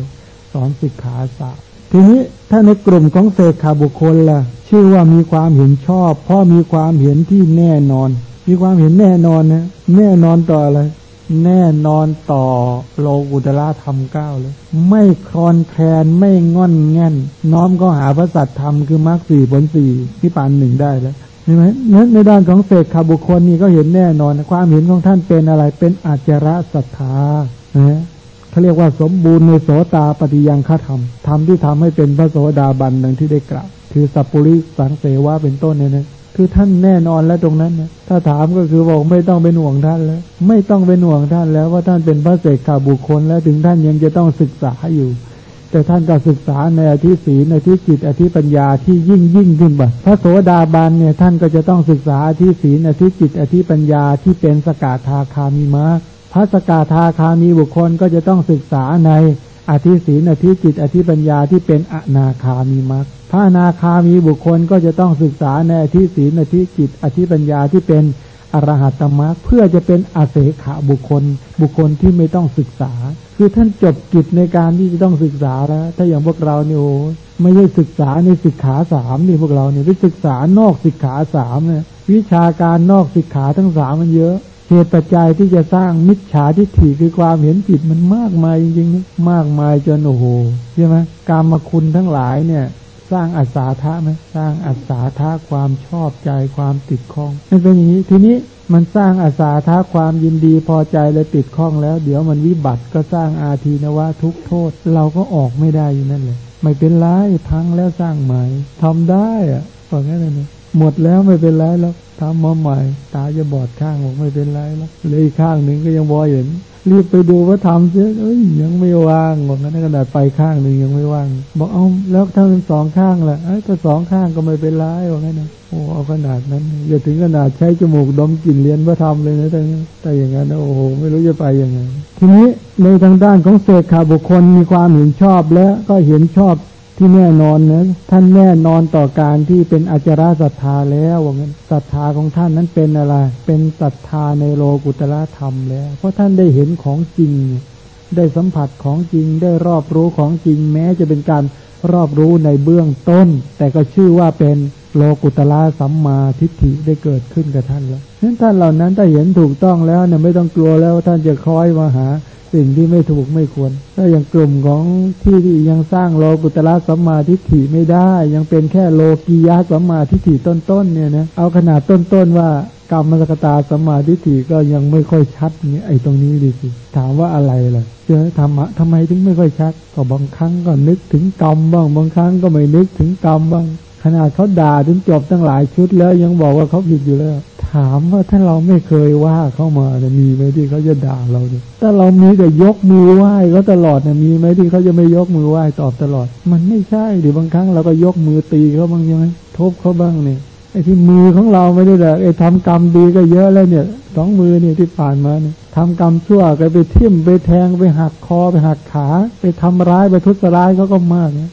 สอนสิกขาสามทีนี้ถ้าในกลุ่มของเศษขาบุคคลล่ะ ชื่อว่ามีความเห็นชอบ เพราะมีความเห็นที่แน่นอน มีความเห็นแน่นอนนะแน่นอนต่ออะไร แน่นอนต่อโลกุตละธรรมเก้าเลย ไม่คลอนแคลนไม่งอนแง่น น้อมก็หาพระสัตธรรมคือมรรคสี่ผลสี่ที่ปานหนึ่งได้แล้ว เห็นไหมนั้นในด้านของเศษขาบุคคลนี่ก็เห็นแน่นอน ความเห็นของท่านเป็นอะไรเป็นอาจระศรัทธานะเขาเรียกว่าสมบูรณ์ในโสตาปฏิยังฆธรรมธรรมที่ทำให้เป็นพระโสดาบันดังที่ได้กล่าวคือสัพปุริสังเสวะเป็นต้นเนี่ยนะคือท่านแน่นอนแล้วตรงนั้นนะถ้าถามก็คือบอกไม่ต้องเป็นห่วงท่านแล้ว ไม่ต้องเป็นห่วงท่านแล้วว่าท่านเป็นพระเศษขาบุคคลแล้วถึงท่านยังจะต้องศึกษาอยู่ แต่ท่านก็ศึกษาในอธิศีในอธิจิตอธิปัญญาที่ยิ่งยิ่งขึ้นไปพระโสดาบันเนี่ยท่านก็จะต้องศึกษาอธิศีอธิจิตอธิปัญญาที่เป็นสกาธาคามีมรรคพระสกาธาคามีบุคคลก็จะต้องศึกษาในอธิศีอธิจิตอธิปัญญาที่เป็นอนาคามีมรรคพระอนาคามีบุคคลก็จะต้องศึกษาในอธิศีอธิจิตอธิปัญญาที่เป็นอรหัตมรรคเพื่อจะเป็นอาเสขะบุคคล บุคคลที่ไม่ต้องศึกษา คือท่านจบกิจในการที่จะต้องศึกษาแล้ว ถ้าอย่างพวกเราเนี่ยโอ้ไม่ได้ศึกษาในศึกขาสามนี่พวกเราเนี่ยไปศึกษานอกศึกขาสามเนี่ยวิชาการนอกศึกขาทั้งสามมันเยอะเหตุปัจจัยที่จะสร้างมิจฉาทิฏฐิคือความเห็นผิดมันมากมายจริงๆมากมายจนโอ้โหใช่ไหมกรรมาคุณทั้งหลายเนี่ย ร้างอัศาธาไหมสร้างอัศาธาความชอบใจความติดข้องมันเป็นอย่างนี้ทีนี้มันสร้างอาสาท้าความยินดีพอใจและติดข้องแล้ว เดี๋ยวมันวิบัติก็สร้างอาทีนวะทุกโทษ เราก็ออกไม่ได้อยู่นั่นเลยไม่เป็นไรพังแล้วสร้างใหม่ทำได้อะบอกงั้นเลยนะหมดแล้วไม่เป็นไรแล้วทำมาใหม่ ตาจะบอดข้างบอกไม่เป็นไรแล้วเลยข้างหนึ่งก็ยังบอเห็น รีบไปดูว่าทำเสียเอ้ยยังไม่ว่างบอกงั้นขนาดไปข้างหนึ่งยังไม่ว่าง บอกเอาแล้วถ้าเป็นสองข้างล่ะไอ้ก็สองข้างก็ไม่เป็นไรบอกงั้นนะโอ้เอาขนาดนั้นอย่าถึงขนาดใช้จมูกดมกลิ่นเรียนว่าทำเลยนะแต่แต่อย่างนั้นโอ้โหไม่รู้จะไปยังไงทีนี้ในทางด้านของเศษขาบุคคลมีความเห็นชอบและก็เห็นชอบ ที่แน่นอนนะท่านแน่นอนต่อการที่เป็นอาจาราศรัทธาแล้วว่างั้นศรัทธาของท่านนั้นเป็นอะไร เป็นศรัทธาในโลกุตละธรรมแล้ว เพราะท่านได้เห็นของจริง ได้สัมผัสของจริง ได้รอบรู้ของจริง แม้จะเป็นการรอบรู้ในเบื้องต้น แต่ก็ชื่อว่าเป็น โลกุตละสัมมาทิฏฐิได้เกิดขึ้นกับท่านแล้วนั้นท่านเหล่านั้นถ้าเห็นถูกต้องแล้วเนี่ยไม่ต้องกลัวแล้วท่านจะคอยมาหาสิ่งที่ไม่ถูกไม่ควร ถ้าอย่างกลุ่มของที่ที่ยังสร้างโลกุตละสัมมาทิฏฐิไม่ได้ ยังเป็นแค่โลกียะสัมมาทิฏฐิต้นๆเนี่ยนะเอาขนาดต้นๆว่ากรรมสกตาสัมมาทิฏฐิก็ยังไม่ค่อยชัดเนี่ยไอ้ตรงนี้ดิสิถามว่าอะไรล่ะเจอธรรมะทำไมถึงไม่ค่อยชัด ก็บางครั้งก็นึกถึงกรรมบ้างบางครั้งก็ไม่นึกถึงกรรมบ้าง ขนาดเขาด่าจนจบตั้งหลายชุดแล้วยังบอกว่าเขาผิดอยู่แล้ว ถามว่าถ้าเราไม่เคยว่าเขามาเนี่ยมีไหมที่เขาจะด่าเราเนี่ยถ้าเรามีแต่ยกมือไหว้เขาตลอดเนี่ยมีไหมที่เขาจะไม่ยกมือไหว้ตอบตลอด มันไม่ใช่ดิบางครั้งเราก็ยกมือตีเขาบ้างยังไงทบเขาบ้างเนี่ยไอ้ที่มือของเราไม่ได้แต่ไอ้ทำกรรมดีก็เยอะแล้วเนี่ยสองมือเนี่ยที่ผ่านมาเนี่ยทำกรรมชั่วก็ไปทิ่มไปแทงไปหักคอไปหักขา ไปทำร้ายไปทุจร้ายเขาก็มากเนี่ย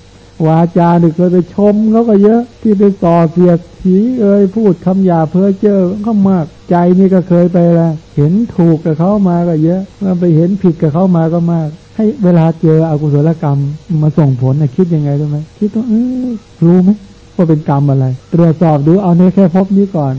วาจาเนี่ยเคยไปชมเขาก็เยอะ ที่ไปต่อเสียดสีเอ่ยพูดคำหยาเพ้อเจ้อก็มากใจนี่ก็เคยไปแล้วเห็นถูกกับเขามาก็เยอะแล้วไปเห็นผิดกับเขามาก็มาก ให้เวลาเจออกุศลกรรมมาส่งผลนะคิดยังไงรู้ไหมคิดว่าเออรู้ไหมว่าเป็นกรรมอะไร ตรวจสอบดูเอาในแค่พบนี้ก่อน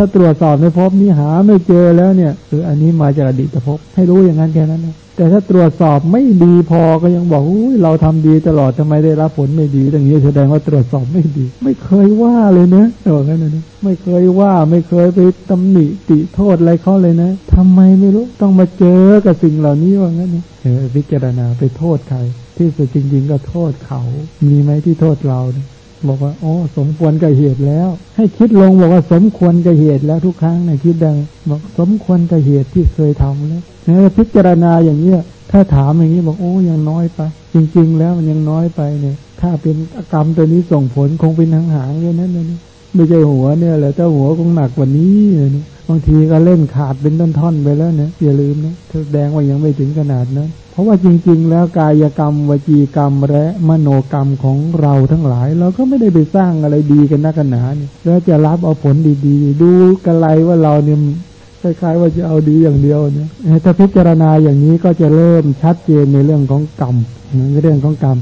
ถ้าตรวจสอบในภพนี้หาไม่เจอแล้วเนี่ยคืออันนี้มาจากอดีตภพให้รู้อย่างนั้นแค่นั้นนะแต่ถ้าตรวจสอบไม่ดีพอก็ยังบอกอุ้ยเราทำดีตลอดทำไมได้รับผลไม่ดีอย่างนี้แสดงว่าตรวจสอบไม่ดี ไม่เคยว่าเลยนะบอกงั้นนะไม่เคยว่าไม่เคยไปตำหนิติโทษอะไรเขาเลยนะทำไมไม่รู้ต้องมาเจอกับสิ่งเหล่านี้ว่างั้นนะเออพิจารณาไปโทษใคร ที่สุดจริง ๆ ก็โทษเขา มีไหมที่โทษเราเนี่ย บอกว่าโอ้สมควรกับเหตุแล้ว ให้คิดลงบอกว่าสมควรกับเหตุแล้วทุกครั้งนะคิดดังบอกสมควรกับเหตุที่เคยทำแล้วเนี่ยพิจารณาอย่างเนี้ยถ้าถามอย่างนี้บอกโอ้ยังน้อยไป จริง ๆ แล้วมันยังน้อยไปเนี่ย ถ้าเป็นกรรมตัวนี้ส่งผลคงเป็นหางหางๆแค่นั้นเลย ไม่ใช่หัวเนี่ยแหละถ้าหัวคงหนักกว่านี้นะบางทีก็เล่นขาดเป็นท่อนๆไปแล้วนะอย่าลืมนะแสดงว่ายังไม่ถึงขนาดนั้นเพราะว่าจริง ๆ แล้วกายกรรมวจีกรรมและมโนกรรมของเราทั้งหลาย เราก็ไม่ได้ไปสร้างอะไรดีกันนักกันหนาเนี่ยแล้วจะรับเอาผลดีๆ ดูกันไรว่าเราเนี่ยคล้ายๆว่าจะเอาดีอย่างเดียวเนี่ยถ้าพิจารณาอย่างนี้ก็จะเริ่มชัดเจนในเรื่องของกรรมในเรื่องของกรรม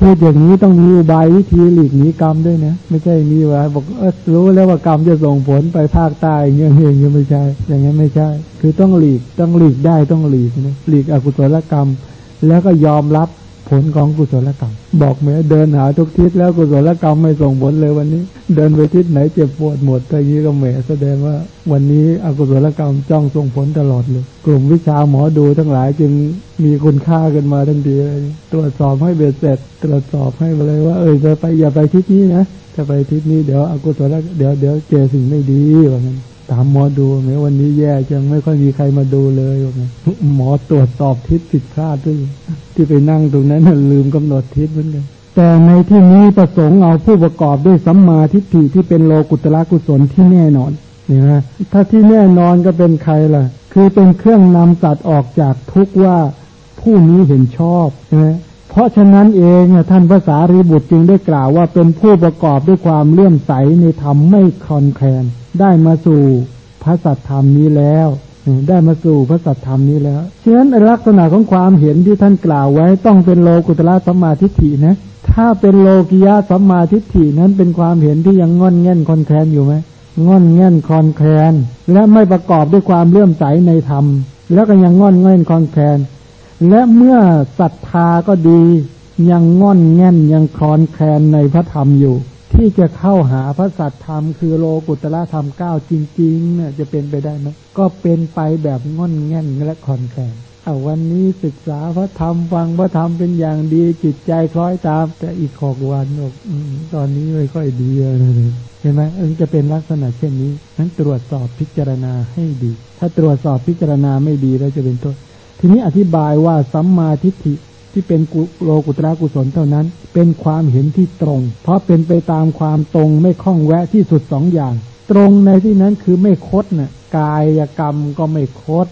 พูดอย่างนี้ต้องมีอุบายวิธีหลีกหนีกรรมด้วยนะ ไม่ใช่มีว่าบอกเออรู้แล้วว่ากรรมจะส่งผลไปภาคใต้เงี้ยอย่างเงี้ยไม่ใช่ อย่างงี้ไม่ใช่ คือต้องหลีกต้องหลีกได้ต้องหลีกนะหลีกอกุศลกรรม แล้วก็ยอมรับ ผลของกุศลกรรม บอกแม้เดินหาทุกทิศแล้วกุศลกรรมไม่ส่งผลเลยวันนี้ เดินไปทิศไหนเจ็บปวดหมดแต่ยี้ก็แหมแสดงว่า วันนี้อกุศลกรรมจ้องส่งผลตลอดเลย กลุ่มวิชาหมอดูทั้งหลายจึงมีคุณค่ากันมาทันทีเลยตรวจสอบให้เบ็ดเสร็จ ตรวจสอบให้มาเลยว่าเออจะไปอย่าไปทิศนี้นะจะไปทิศนี้เดี๋ยวอกุศลเดี๋ยวเดี๋ยวเจอสิ่งไม่ดีว่างั้น ถามหมอดูแม้วันนี้แย่จังไม่ค่อยมีใครมาดูเลยหมอตรวจสอบทิศผิดพลาดด้วยที่ไปนั่งตรงนั้นลืมกำหนดทิศเหมือนกันแต่ในที่นี้ประสงค์เอาผู้ประกอบด้วยสัมมาทิฏฐิที่เป็นโลกุตละกุศลที่แน่นอนนี่นะถ้าที่แน่นอนก็เป็นใครล่ะ คือเป็นเครื่องนำสัตว์ออกจากทุกว่าผู้นี้เห็นชอบนะ เพราะฉะนั้นเองท่านภาษารีบุตรจึงได้กล่าวว่าเป็นผู้ประกอบด้วยความเลื่อมใสในธรรมไม่คลอนแคลน ได้มาสู่พระสัทธรรมนี้แล้ว ได้มาสู่พระสัทธรรมนี้แล้วฉะนั้นลักษณะของความเห็นที่ท่านกล่าวไว้ต้องเป็นโลกุตละสัมมาทิฏฐินะ ถ้าเป็นโลกิยะสัมมาทิฏฐินั้นเป็นความเห็นที่ยังงอนแง่นคอนแคลนอยู่ไหมงอนแง่นคอนแคลน และไม่ประกอบด้วยความเลื่อมใสในธรรมแล้วก็ยังงอนแง่นคอนแคลน และเมื่อศรัทธาก็ดียังง่อนแง่นยังคลอนแคลนในพระธรรมอยู่ ที่จะเข้าหาพระสัตธรรม คือโลกุตละธรรมเก้าจริงๆเนี่ยจะเป็นไปได้ไหมก็เป็นไปแบบง่อนแง่นและคลอนแคลนเอาวันนี้ศึกษาพระธรรมฟังพระธรรมเป็นอย่างดีจิตใจคล้อยตาม แต่อีกหกวันอกตอนนี้ไม่ค่อยดีเลยเห็นไหมเออจะเป็นลักษณะเช่นนี้นั้นตรวจสอบพิจารณาให้ดี ถ้าตรวจสอบพิจารณาไม่ดีแล้วจะเป็นต้น ทีนี้อธิบายว่าสัมมาทิฏฐิที่เป็นกุโลกุตระกุศลเท่านั้น เป็นความเห็นที่ตรง เพราะเป็นไปตามความตรงไม่คล้องแวะที่สุดสองอย่าง ตรงในที่นั้นคือไม่คดนะ่ะกายกรรมก็ไม่คด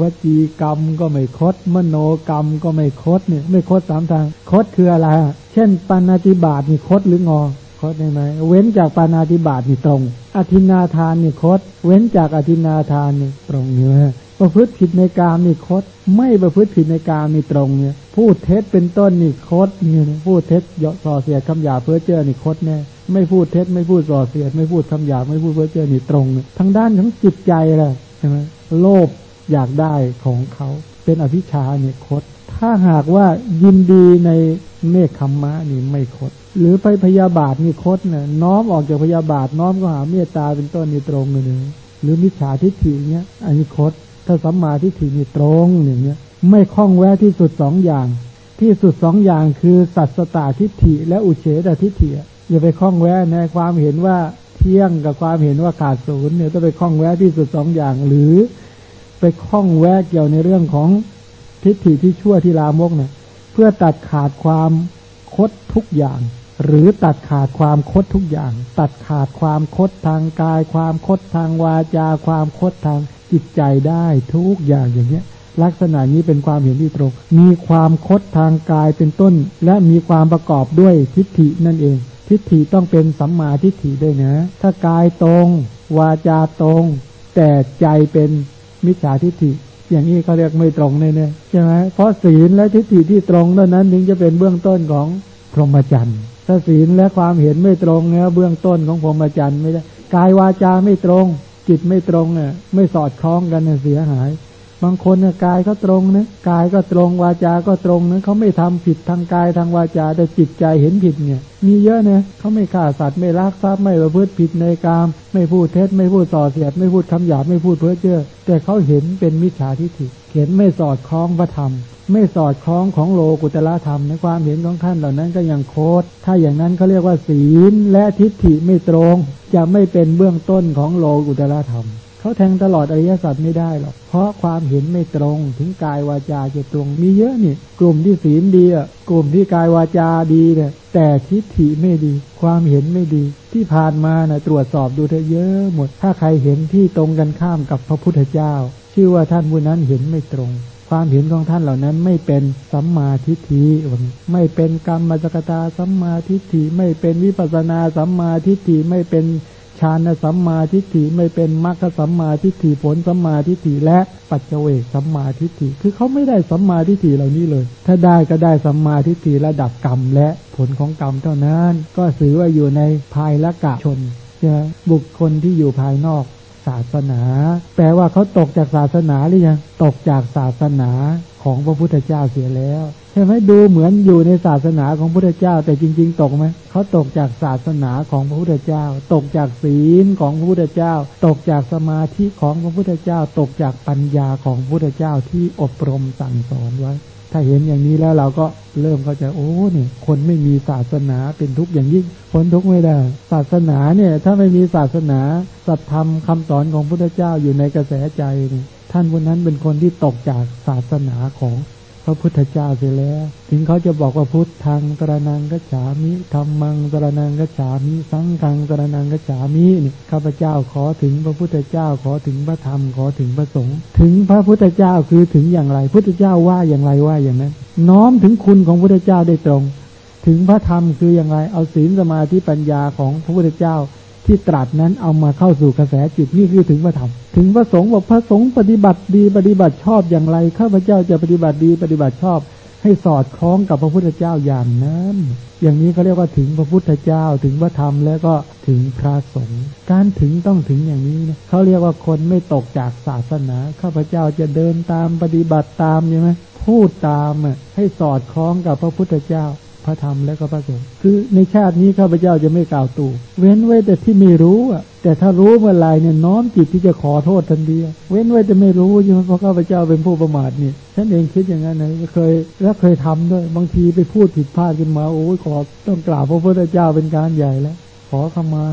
วจีกรรมก็ไม่คด มโนกรรมก็ไม่คดเนี่ยไม่คดสามทาง คดคืออะไร เช่นปานาติบาตนี่คดหรืองอคดได้ไหมเว้นจากปานาติบาตนี่ตรง อธินาทานนี่คด เว้นจากอธินาทานนี่ตรงเนี่ย ประพฤติผิดในกามนี่คด ไม่ประพฤติผิดในกามนี่ตรงเนี่ยพูดเท็จเป็นต้นนี่คดเนี่ยพูดเท็จเยาะส่อเสียคำหยาเพื่อเจอนี่คดแน่ไม่พูดเท็จไม่พูดส่อเสียไม่พูดคำหยาไม่พูดเพื่อเจอนี่ตรงทางด้านของจิตใจแหละใช่ไหมโลภอยากได้ของเขาเป็นอภิชาเนี่ยคด ถ้าหากว่ายินดีในเมฆคัมมะนี่ไม่คด หรือไปพยาบาทนี่คดเนี่ยน้อมออกจากพยาบาทน้อมก็หาเมตตาเป็นต้นนี่ตรงเลยหรือมิจฉาทิฏฐิเนี้ยอันนี้คด ถ้าสัมมาทิฏฐินี่ตรงอย่างเงี้ยไม่คล้องแวะที่สุดสองอย่าง ที่สุดสองอย่างคือสัตสตาทิฏฐิ และอุเฉตทิฏฐิอย่าไปคล้องแวะในความเห็นว่าเที่ยงกับความเห็นว่าขาดศูนย์เนี่ยต้องไปคล้องแวะที่สุดสองอย่าง หรือไปคล้องแวะเกี่ยวในเรื่องของทิฏฐิที่ชั่วที่ลามกเนี่ยเพื่อตัดขาดความคดทุกอย่าง หรือตัดขาดความคดทุกอย่าง ตัดขาดความคดทางกาย ความคดทางวาจา ความคดทางจิตใจได้ทุกอย่างอย่างเนี้ย ลักษณะนี้เป็นความเห็นที่ตรง มีความคดทางกายเป็นต้น และมีความประกอบด้วยทิฏฐินั่นเอง ทิฏฐิต้องเป็นสัมมาทิฏฐิด้วยนะ ถ้ากายตรง วาจาตรง แต่ใจเป็นมิจฉาทิฏฐิอย่างนี้เขาเรียกไม่ตรงแน่ๆใช่ไหมเพราะศีลและทิฏฐิที่ตรงเท่านั้นถึงจะเป็นเบื้องต้นของ พรหมจรรย์ถ้าศีลและความเห็นไม่ตรงเนี่ยเบื้องต้นของพรหมจรรย์ไม่ได้กายวาจาไม่ตรง จิตไม่ตรงอะไม่สอดคล้องกันเสียหาย บางคนเนี่ยกายก็ตรงนะกายก็ตรงวาจาก็ตรงนะเขาไม่ทำผิดทางกายทางวาจาแต่จิตใจเห็นผิดเนี่ย มีเยอะนะเขาไม่ฆ่าสัตว์ไม่ลักทรัพย์ไม่ประพฤติผิดในกาม ไม่พูดเท็จไม่พูดส่อเสียด ไม่พูดคำหยาบไม่พูดเพ้อเจ้อแต่เขาเห็นเป็นมิจฉาทิฏฐิเห็นไม่สอดคล้องพระธรรม ไม่สอดคล้องของโลกุตละธรรมในความเห็นของท่านเหล่านั้นก็ยังโคตรถ้าอย่างนั้นเขาเรียกว่าศีลและทิฏฐิไม่ตรง จะไม่เป็นเบื้องต้นของโลกุตละธรรม เขาแทงตลอดอริยสัจไม่ได้หรอก เพราะความเห็นไม่ตรงถึงกายวาจาจะตรงมีเยอะนี่ กลุ่มที่ศีลดีอะกลุ่มที่กายวาจาดีเนี่ยแต่ทิฏฐิไม่ดี ความเห็นไม่ดี ที่ผ่านมานะตรวจสอบดูเธอเยอะหมด ถ้าใครเห็นที่ตรงกันข้ามกับพระพุทธเจ้า ชื่อว่าท่านผู้นั้นเห็นไม่ตรง ความเห็นของท่านเหล่านั้นไม่เป็นสัมมาทิฏฐิไม่เป็นกรรมมจกตาสัมมาทิฏฐิไม่เป็นวิปัสนาสัมมาทิฏฐิไม่เป็น ฌานสัมมาทิฏฐิไม่เป็นมรรคสัมมาทิฏฐิผลสัมมาทิฏฐิและปัจเจเวกสัมมาทิฏฐิคือเขาไม่ได้สัมมาทิฏฐิเหล่านี้เลย ถ้าได้ก็ได้สัมมาทิฏฐิระดับกรรมและผลของกรรมเท่านั้น ก็ถือว่าอยู่ในภายละกะชนจะบุคคลที่อยู่ภายนอก ศาสนา แปลว่าเขาตกจากศาสนาหรือยังตกจากศาสนาของพระพุทธเจ้าเสียแล้วใช่ไหมดูเหมือนอยู่ในศาสนาของพระพุทธเจ้า แต่จริง ๆ ตกไหมเขาตกจากศาสนาของพระพุทธเจ้า ตกจากศีลของพระพุทธเจ้า ตกจากสมาธิของพระพุทธเจ้า ตกจากปัญญาของพระพุทธเจ้าที่อบรมสั่งสอนไว้ ถ้าเห็นอย่างนี้แล้วเราก็เริ่มเข้าใจโอ้เนี่ยคนไม่มีศาสนาเป็นทุกข์อย่างยิ่งพ้นทุกข์ไม่ได้ ศาสนาเนี่ย ถ้าไม่มีศาสนาสัตธรรมคำสอนของพระพุทธเจ้าอยู่ในกระแสใจเนี่ยท่านคนนั้นเป็นคนที่ตกจากศาสนาของ พระพุทธเจ้าเสียแล้ว ถึงเขาจะบอกว่าพุทธังตระนังกัจฉามิธรรมังตระนังกัจฉามิ สังฆังตระนังกัจฉามิเนี่ยข้าพเจ้าขอถึงพระพุทธเจ้าขอถึงพระธรรมขอถึงพระสงฆ์ถึงพระพุทธเจ้าคือถึงอย่างไร พุทธเจ้าว่าอย่างไรว่าอย่างนั้น น้อมถึงคุณของพุทธเจ้าได้ตรง ถึงพระธรรมคืออย่างไร เอาศีลสมาธิปัญญาของพระพุทธเจ้า ที่ตรัสนั้นเอามาเข้าสู่กระแสจิตนี่คือถึงพระธรรมถึงพระสงฆ์บอกพระสงฆ์ปฏิบัติดีปฏิบัติชอบอย่างไรข้าพเจ้าจะปฏิบัติดีปฏิบัติชอบ ให้สอดคล้องกับพระพุทธเจ้าอย่างนั้น อย่างนี้เขาเรียกว่าถึงพระพุทธเจ้าถึงพระธรรมแล้วก็ถึงพระสงฆ์การถึงต้องถึงอย่างนี้นะเขาเรียกว่าคนไม่ตกจากศาสนา ข้าพเจ้าจะเดินตามปฏิบัติตามใช่ไหมพูดตามให้สอดคล้องกับพระพุทธเจ้า พระธรรมและก็พระสงฆ์คือในชาตินี้ข้าพเจ้าจะไม่กล่าวตู่เว้นไว้แต่ที่ไม่รู้อะ แต่ถ้ารู้เมื่อไรเนี่ยน้อมจิตที่จะขอโทษทันทีเว้นไว้แต่ไม่รู้ใช่ไหมเพราะข้าพเจ้าเป็นผู้ประมาทนี่ฉันเองคิดอย่างนั้นนะเคยและเคยทำด้วยบางทีไปพูดผิดพลาดขึ้นมาโอ้ยขอต้องกล่าวพระพุทธเจ้าเป็นการใหญ่แล้ว ขอเข้ามา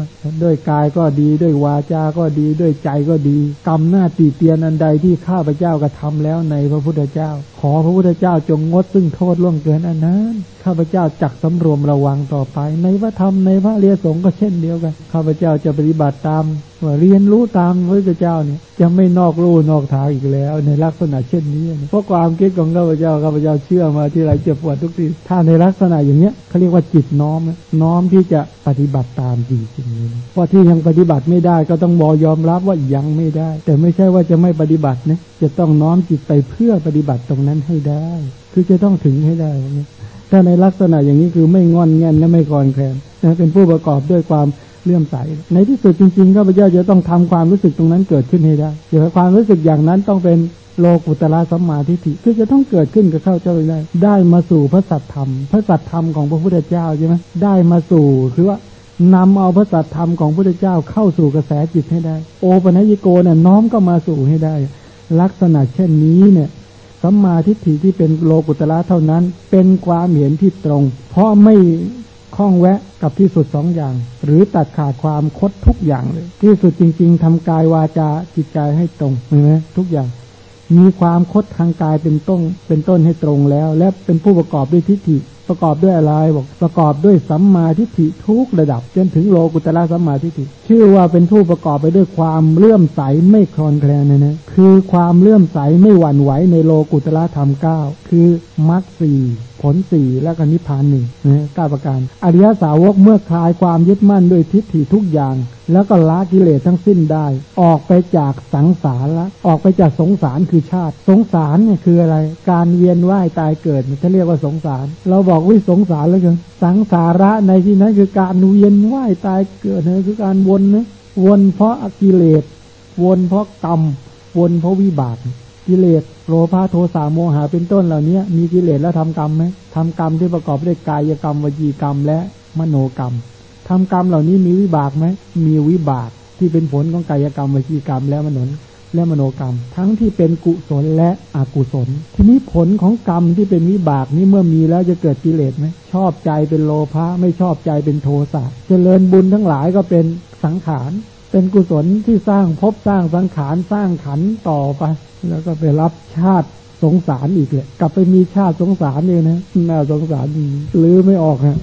ด้วยกายก็ดีด้วยวาจาก็ดีด้วยใจก็ดี กรรมหน้าตีเตียนอันใดที่ข้าพเจ้ากระทาแล้วในพระพุทธเจ้า ขอพระพุทธเจ้าจงงดซึ่งโทษล่วงเกินอันนั้นข้าพเจ้าจักสำรวมระวังต่อไป ในพระธรรมในพระเรียสงก็เช่นเดียวกันข้าพเจ้าจะปฏิบัติตามว่าเรียนรู้ตามพระพุทธเจ้าเนี่ยจะไม่นอกรูนอกทางอีกแล้ว ในลักษณะเช่นนี้เพราะความคิดของข้าพเจ้าข้าพเจ้าเชื่อมาที่ไรเจ็บปวดทุกทีถ้าในลักษณะอย่างเนี้ยเขาเรียกว่าจิตน้อมน้อมที่จะปฏิบัติตามจริงๆเพราะที่ยังปฏิบัติไม่ได้ก็ต้องบอยอมรับว่ายังไม่ได้ แต่ไม่ใช่ว่าจะไม่ปฏิบัตินะจะต้องน้อมจิตไปเพื่อปฏิบัติตรงนั้นให้ได้ คือจะต้องถึงให้ได้ถ้าในลักษณะอย่างนี้คือไม่งอนแงนและไม่กรอนแคลนเป็นผู้ประกอบด้วยความเลื่อมใส ในที่สุดจริงๆข้าพเจ้าจะต้องทำความรู้สึกตรงนั้นเกิดขึ้นให้ได้เดี๋ยวความรู้สึกอย่างนั้นต้องเป็นโลกุตละสัมมาทิฏฐิคือจะต้องเกิดขึ้นกับข้าเจ้าได้ ได้มาสู่พระสัตธรรม พระสัตธรรมของพระพุทธเจ้าใช่ไหมได้มาสู่คือว่า นำเอาพระสัตธรรมของพระพุทธเจ้าเข้าสู่กระแสจิตให้ได้ โอปัญญิโกเนี่ยน้อมก็มาสู่ให้ได้ ลักษณะเช่นนี้เนี่ยสัมมาทิฏฐิที่เป็นโลกุตละเท่านั้น เป็นความเห็นที่ตรง เพราะไม่ข้องแวะกับที่สุดสองอย่าง หรือตัดขาดความคดทุกอย่างเลย ที่สุดจริง ๆทำกายวาจาจิตใจให้ตรงเห็นไหมทุกอย่าง มีความคดทางกายเป็นต้นเป็นต้นให้ตรงแล้ว และเป็นผู้ประกอบด้วยทิฏฐิ ประกอบด้วยอะไรบอกประกอบด้วยสัมมาทิฏฐิทุกระดับ จนถึงโลกุตละสัมมาทิฏฐิชื่อว่าเป็นผู้ประกอบไปด้วยความเลื่อมใสไม่คลอนแคลนนะนะคือความเลื่อมใสไม่หวั่นไหวในโลกุตละธรรมเก้าคือมรรคสี่ผลสี่และก็นิพพานหนึ่งนะก้าประการ อริยสาวกเมื่อคลายความยึดมั่นด้วยทิฏฐิทุกอย่าง แล้วก็ละกิเลสทั้งสิ้นได้ ออกไปจากสังสารละออกไปจากสงสารคือชาติ สงสารเนี่ยคืออะไร การเวียนว่ายตายเกิดมันจะเรียกว่าสงสาร เราบอกอกวิสงสารแล้วกันสังสาระในที่นั้นคือการเวียนว่ายตายเกิดนะคือการวนนะวนเพราะกิเลส วนเพราะกรรม วนเพราะวิบากกิเลสโลภะโทสะโมหะเป็นต้นเหล่านี้มีกิเลสแล้วทำกรรมไหมทำกรรมที่ประกอบด้วยกายกรรมวจีกรรมและมโนกรรมทำกรรมเหล่านี้มีวิบากไหมมีวิบากที่เป็นผลของกายกรรมวจีกรรมและมโน และมโนกรรม ทั้งที่เป็นกุศลและอกุศล ทีนี้ผลของกรรมที่เป็นวิบากนี้เมื่อมีแล้วจะเกิดกิเลสไหมชอบใจเป็นโลภะไม่ชอบใจเป็นโทสะเจริญบุญทั้งหลายก็เป็นสังขาร เป็นกุศลที่สร้างพบสร้างสังขารสร้างขันต่อไป แล้วก็ไปรับชาติสงสารอีกเลยกลับไปมีชาติสงสารเลยนะน่าสงสารหรือไม่ออกฮะ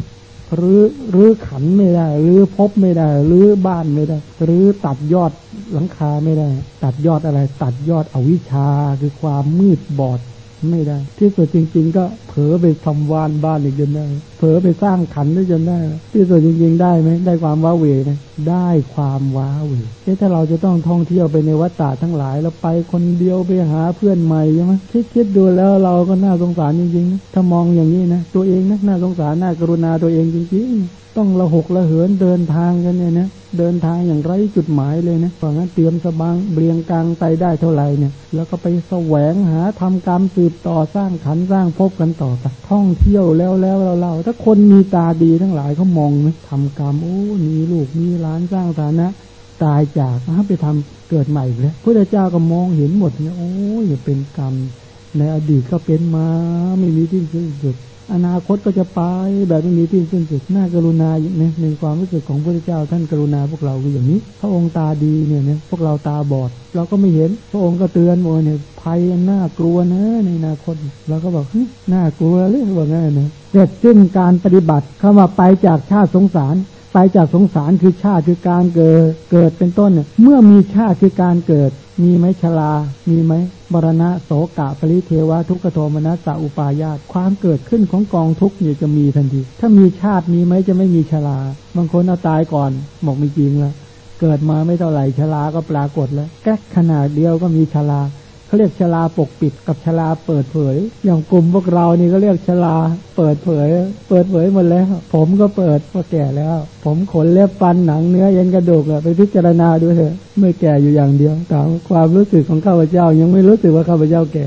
รือหรือขันไม่ได้หรือพบไม่ได้หรือบ้านไม่ได้หรือตัดยอดหลังคาไม่ได้ ตัดยอดอะไร ตัดยอดอวิชชาคือความมืดบอด ไม่ได้ ที่สุดจริง ๆ ก็เผลอไปทำวานบ้านอีกจนได้เผลอไปสร้างขันได้จนได้ ที่สุดจริง ๆ ได้ไหมได้ความว้าเหวนะได้ความว้าเหวถ้าเราจะต้องท่องเที่ยวไปในวัดตาทั้งหลายแล้วไปคนเดียวไปหาเพื่อนใหม่ใช่ไหมคิดคิดดูแล้วเราก็น่าสงสารจริงๆถ้ามองอย่างนี้นะตัวเองนะน่าสงสารน่ากรุณาตัวเองจริงๆ ต้องละหกละเหินเดินทางกันเนี่ยนะเดินทางอย่างไร้จุดหมายเลยนะเพราะงั้นเตรียมสบางเบียงกลางไปได้เท่าไหร่เนี่ย แล้วก็ไปแสวงหาทำกรรมสืบต่อสร้างขันสร้างพบกันต่อไปท่องเที่ยวแล้วแล้วเราเราถ้าคนมีตาดีทั้งหลายเขามองนะทำกรรมโอ้มีลูกมีร้านสร้างฐานะ ตายจากไปทำเกิดใหม่เลยพระเจ้าก็มองเห็นหมดเนี่ยโอ้ยเป็นกรรม ในอดีตก็เป็นมาไม่มีที่สิ้นสุด อนาคตก็จะไปแบบไม่มีที่สิ้นสุดน่ากรุณาเนี่ยในความรู้สึกของพระเจ้าท่านกรุณาพวกเราคืออย่างนี้ พระองค์ตาดีเนี่ยเนี่ยพวกเราตาบอด เราก็ไม่เห็นพระองค์ก็เตือนว่าเนี่ยภัยน่ากลัวนะในอนาคตเราก็บอกน่ากลัวเลยว่าง่ายนะเสร็จสิ้นการปฏิบัติเข้ามาไปจากชาติสงสาร ไปจากสงสารคือชาติคือการเกิดเกิดเป็นต้นเนี่ยเมื่อมีชาติคือการเกิด มีไหมชลามีไหมบรณะโสกะปริเทวะทุกขโทมนัสสะอุปายาตความเกิดขึ้นของกองทุกเนี่ยจะมีทันที ถ้ามีชาติมีไหมจะไม่มีชลาบางคนเอาตายก่อนบอกไม่จริงละเกิดมาไม่เท่าไหร่ชลาก็ปรากฏแล้วแก๊กขนาดเดียวก็มีชลา เขาเรียกชลาปกปิดกับชลาเปิดเผย อย่างกลุ่มพวกเรานี่ก็เรียกชลาเปิดเผย เปิดเผยหมดแล้ว ผมก็เปิดก็แก่แล้ว ผมขนเล็บฟันหนังเนื้อเย็นกระดูกอะไปพิจารณาดูเถอะไม่แก่อยู่อย่างเดียวถามความรู้สึกของข้าพเจ้ายังไม่รู้สึกว่าข้าพเจ้าแก่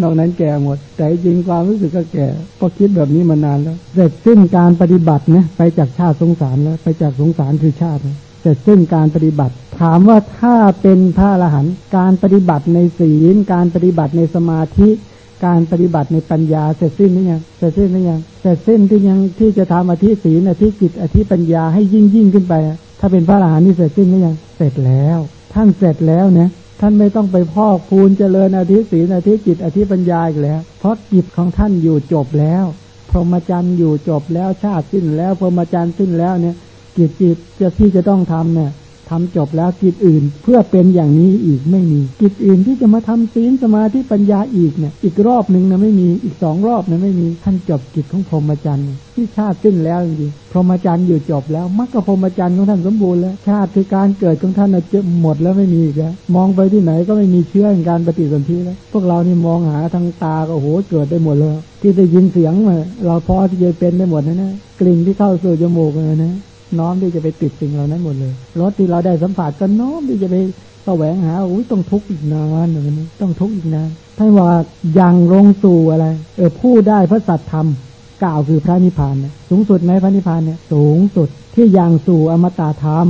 นอกนั้นแก่หมด แต่จริงความรู้สึกก็แก่ก็คิดแบบนี้มานานแล้วเสร็จสิ้นการปฏิบัตินะไปจากชาติสงสารแล้วไปจากสงสารคือชาติ เสร็จสิ้นการปฏิบัติ ถามว่าถ้าเป็นพระอรหันต์การปฏิบัติในศีลการปฏิบัติในสมาธิการปฏิบัติในปัญญาเสร็จสิ้นหรือยัง เสร็จสิ้นหรือยัง เสร็จสิ้นที่ยังที่จะทำอธิศีลอธิจิตอธิปัญญาให้ยิ่งยิ่งขึ้นไป ถ้าเป็นพระอรหันต์นี่เสร็จสิ้นหรือยัง เสร็จแล้ว ท่านเสร็จแล้วเนี่ยท่านไม่ต้องไปพอกคูณเจริญอธิศีลอธิจิตอธิปัญญาอีกแล้ว เพราะกิจของท่านอยู่จบแล้ว พรหมจรรย์อยู่จบแล้วชาติสิ้นแล้วพรหมจรรย์สิ้นแล้วเนี่ย กิจจิตจะที่จะต้องทำเนี่ยทำจบแล้วกิจอื่นเพื่อเป็นอย่างนี้อีกไม่มีกิจอื่นที่จะมาทำศีลสมาธิปัญญาอีกเนี่ยอีกรอบหนึ่งนะไม่มีอีกสองรอบนะไม่มีท่านจบกิจของพรหมจรรย์ที่ชาติสิ้นแล้วจริงพรหมจรรย์อยู่จบแล้วมรรคพรหมจรรย์ของท่านสมบูรณ์แล้วชาติคือการเกิดของท่านจะหมดแล้วไม่มีอีกแล้วมองไปที่ไหนก็ไม่มีเชื้อในการปฏิสนธิแล้วพวกเรานี่มองหาทางตาก็โหเกิดได้หมดเลยที่ได้ยินเสียงมาเราพอที่จะเป็นได้หมดนะนะกลิ่นที่เข้าสู่จมูกเลยนะ น้อมที่จะไปติดสิ่งเหล่านั้นหมดเลยรสที่เราได้สัมผัสก็น้อมที่จะไปแสวงหาอุ้ยต้องทุกข์อีกนานอย่างนี้ต้องทุกข์อีกนานท่านว่ายังลงสู่อะไร เออผู้ได้พระสัตธรรมกล่าวคือพระนิพพานเนี่ยสูงสุดไหมพระนิพพานเนี่ยสูงสุดที่ยังสู่อมตะธรรม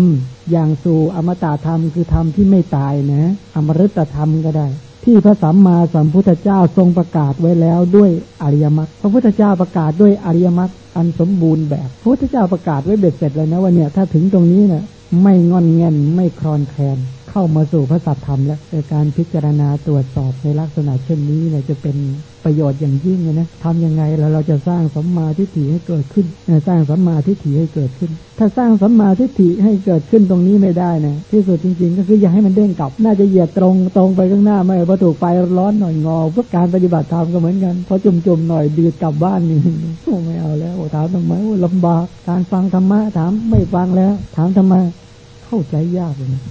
อยังสู่อมตะธรรมคือธรรมที่ไม่ตายนะ อมฤตธรรมก็ได้ ที่พระสัมมาสัมพุทธเจ้าทรงประกาศไว้แล้วด้วยอริยมรรค พระพุทธเจ้าประกาศด้วยอริยมรรคอันสมบูรณ์แบบ พระพุทธเจ้าประกาศไว้เบ็ดเสร็จเลยนะว่าเนี่ยถ้าถึงตรงนี้เนี่ยไม่งอนแงนไม่คลอนแคลน เข้ามาสู่พระสัตธรรมแล้วในการพิจารณาตรวจสอบในลักษณะเช่นนี้เนี่ยจะเป็นประโยชน์อย่างยิ่งเลยนะทำยังไงแล้วเราจะสร้างสัมมาทิฏฐิให้เกิดขึ้น สร้างสัมมาทิฏฐิให้เกิดขึ้น ถ้าสร้างสัมมาทิฏฐิให้เกิดขึ้นตรงนี้ไม่ได้นะที่สุดจริง ๆ ก็คืออย่าให้มันเด้งกลับ น่าจะเหยียดตรงตรงไปข้างหน้าไม่พอถูกไฟร้อนหน่อยงอเพวกการปฏิบัติธรรมก็เหมือนกันพอจุ่มๆหน่อยดีดกลับบ้านนี่โอ้ไม่เอาแล้วถามทำไมโอ้ลำบากการฟังธรรมะถามไม่ฟังแล้ว ถามทำไมเข้าใจยากเลยนะ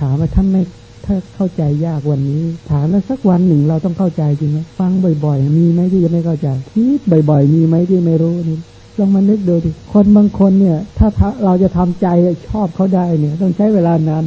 ถามว่าท่านไม่ถ้าเข้าใจยากวันนี้ ถามแล้วสักวันหนึ่งเราต้องเข้าใจจริงไหมฟังบ่อย ๆ มีไหมที่จะไม่เข้าใจคิดบ่อย ๆ มีไหมที่ไม่รู้นี่ลองมานึกดูดิคนบางคนเนี่ย ถ้าเราจะทำใจชอบเขาได้เนี่ย ต้องใช้เวลานาน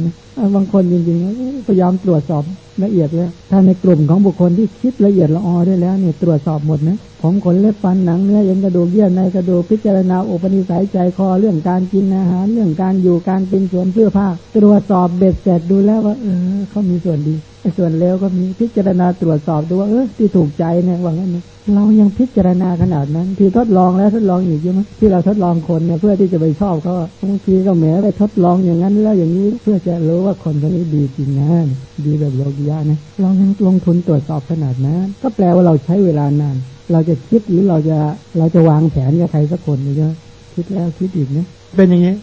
บางคนจริงๆพยายามตรวจสอบละเอียดแล้วถ้าในกลุ่มของบุคคลที่คิดละเอียดละออได้แล้วเนี่ยตรวจสอบหมดนะผมขนเล็บฟันหนังเนื้อเอ็นกระดูกเยื่อในกระดูกพิจารณาอุปนิสัยใจคอเรื่องการกินอาหารเรื่องการอยู่การเป็นส่วนเสื้อผ้า ตรวจสอบเบ็ดเสร็จดูแล้วว่า เออเขามีส่วนดีส่วนเลวก็มีพิจารณาตรวจสอบดูว่าเออที่ถูกใจเนี่ยว่างั้นเรายังพิจารณาขนาดนั้นที่ทดลองแล้วทดลองอีกใช่ไหมที่เราทดลองคนเนี่ยเพื่อที่จะไปชอบเขาบางทีก็แหมไปทดลองอย่างนั้นแล้วอย่างนี้เพื่อจะรู้ว่าคนคนนี้ดีจริงนะดีแบบโลกิยะนะเรายังลงทุนตรวจสอบขนาดนั้นก็แปลว่าเราใช้เวลานานเราจะคิดหรือเราจะเราจะวางแผนกับใครสักคนเนี่ยคิดแล้วคิดอีกนะเป็นอย่างนี้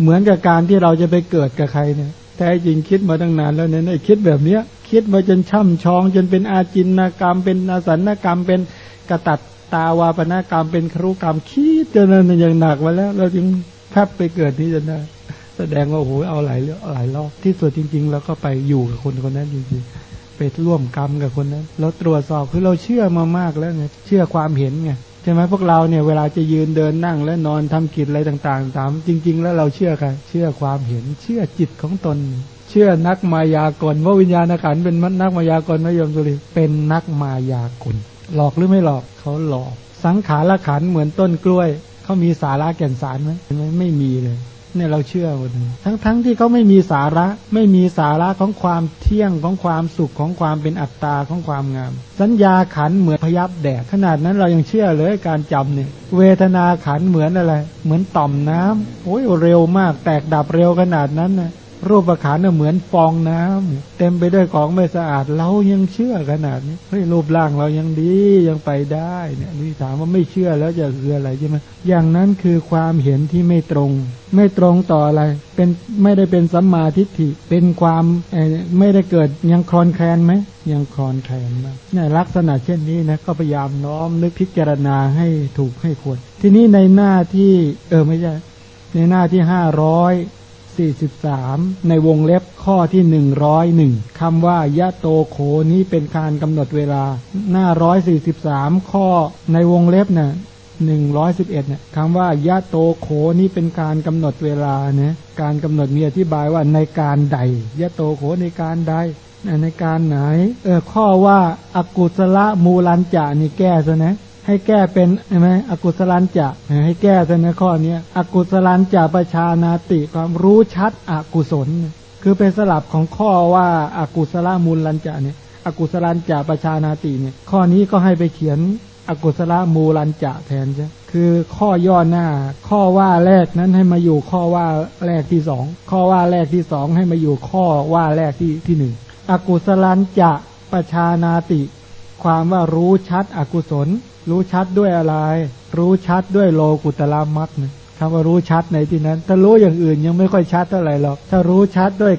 เหมือนกับการที่เราจะไปเกิดกับใครเนี่ยแท้จริงคิดมาตั้งนานแล้วเนี่ยคิดแบบเนี้ย คิดมาจนช่ำชอง จนเป็นอาจินกรรม เป็นอาสันกรรม เป็นกระตัดตาวาปนกรรมเป็นครุกรรมคิดจนนั้นอย่างหนักมาแล้ว เราจึงแทบไปเกิดที่จะได้ แสดงว่าโอ้โหเอาหลายหลายรอบที่สุดจริงๆเราก็ไปอยู่กับคนคนนั้นจริงๆไปร่วมกรรมกับคนนั้น เราตรวจสอบคือเราเชื่อมามากแล้วไงเชื่อความเห็นไงใช่ไหมพวกเราเนี่ยเวลาจะยืนเดินนั่งและนอนทำกิจอะไรต่างๆตามจริง ๆ แล้วเราเชื่อใครเชื่อความเห็นเชื่อจิตของตน เชื่อนักมายากลว่าวิญญาณขันเป็นนักมายากลนะโยมสุริเป็นนักมายากลหลอกหรือไม่หลอกเขาหลอก สังขารขันเหมือนต้นกล้วยเขามีสาระแก่นสารไหมไม่มีเลย เนี่ยเราเชื่อหมดทั้งทั้งที่เขาไม่มีสาระ ไม่มีสาระของความเที่ยงของความสุขของความเป็นอัตตาของความงาม สัญญาขันเหมือนพยับแดดขนาดนั้นเรายังเชื่อเลยการจำเนี่ยเวทนาขันเหมือนอะไร เหมือนต่อมน้ำโอ้ยเร็วมากแตกดับเร็วขนาดนั้นนะ รูปขันเหมือนฟองน้ำเต็มไปด้วยของไม่สะอาด เรายังเชื่อขนาดนี้เฮ้ยรูปร่างเรายังดียังไปได้เนี่ยนี่ถามว่าไม่เชื่อแล้วจะคืออะไรใช่ไหมอย่างนั้นคือความเห็นที่ไม่ตรง ไม่ตรงต่ออะไร เป็นไม่ได้เป็นสัมมาทิฏฐิ เป็นความไม่ได้เกิดยังคลอนแคลนไหมยังคลอนแคลนมากเนี่ยลักษณะเช่นนี้นะก็พยายามน้อมนึกพิจารณาให้ถูกให้ควรทีนี้ในหน้าที่ เออไม่ใช่ในหน้าที่ห้าร้อย 43 ในวงเล็บข้อที่ 101คำว่ายะโตโขนี้เป็นการกำหนดเวลา หน้า 143 ข้อในวงเล็บน่ะ111เนี่ยคำว่ายะโตโขนี้เป็นการกำหนดเวลานะการกำหนดมีอธิบายว่าในการใดยะโตโขในการใดในการไหนเออข้อว่าอากุศลมูลันจานี่แก้ซะนะ ให้แก้เป็นใช่ไหมอกุศลันจะให้แก้ซะนะข้อเนี้ยอกุศลันจะประชานาติความรู้ชัดอกุศล คือเป็นสลับของข้อว่าอากุศลมูลันจะเนี่ยอกุศลันจะประชานาติเนี่ย ข้อนี้ก็ให้ไปเขียนอกุศลมูลันจะแทนใช่คือข้อย่อหน้า ข้อว่าแรกนั้นให้มาอยู่ข้อว่าแรกที่สองข้อว่าแรกที่สองให้มาอยู่ข้อว่าแรกที่ที่หนึ่งอกุศลันจะประชานาติ ความว่ารู้ชัดอกุศล รู้ชัดด้วยอะไร รู้ชัดด้วยโลกุตละมัตนะคำว่ารู้ชัดในที่นั้น ถ้ารู้อย่างอื่นยังไม่ค่อยชัดเท่าไหร่หรอกถ้ารู้ชัดด้วย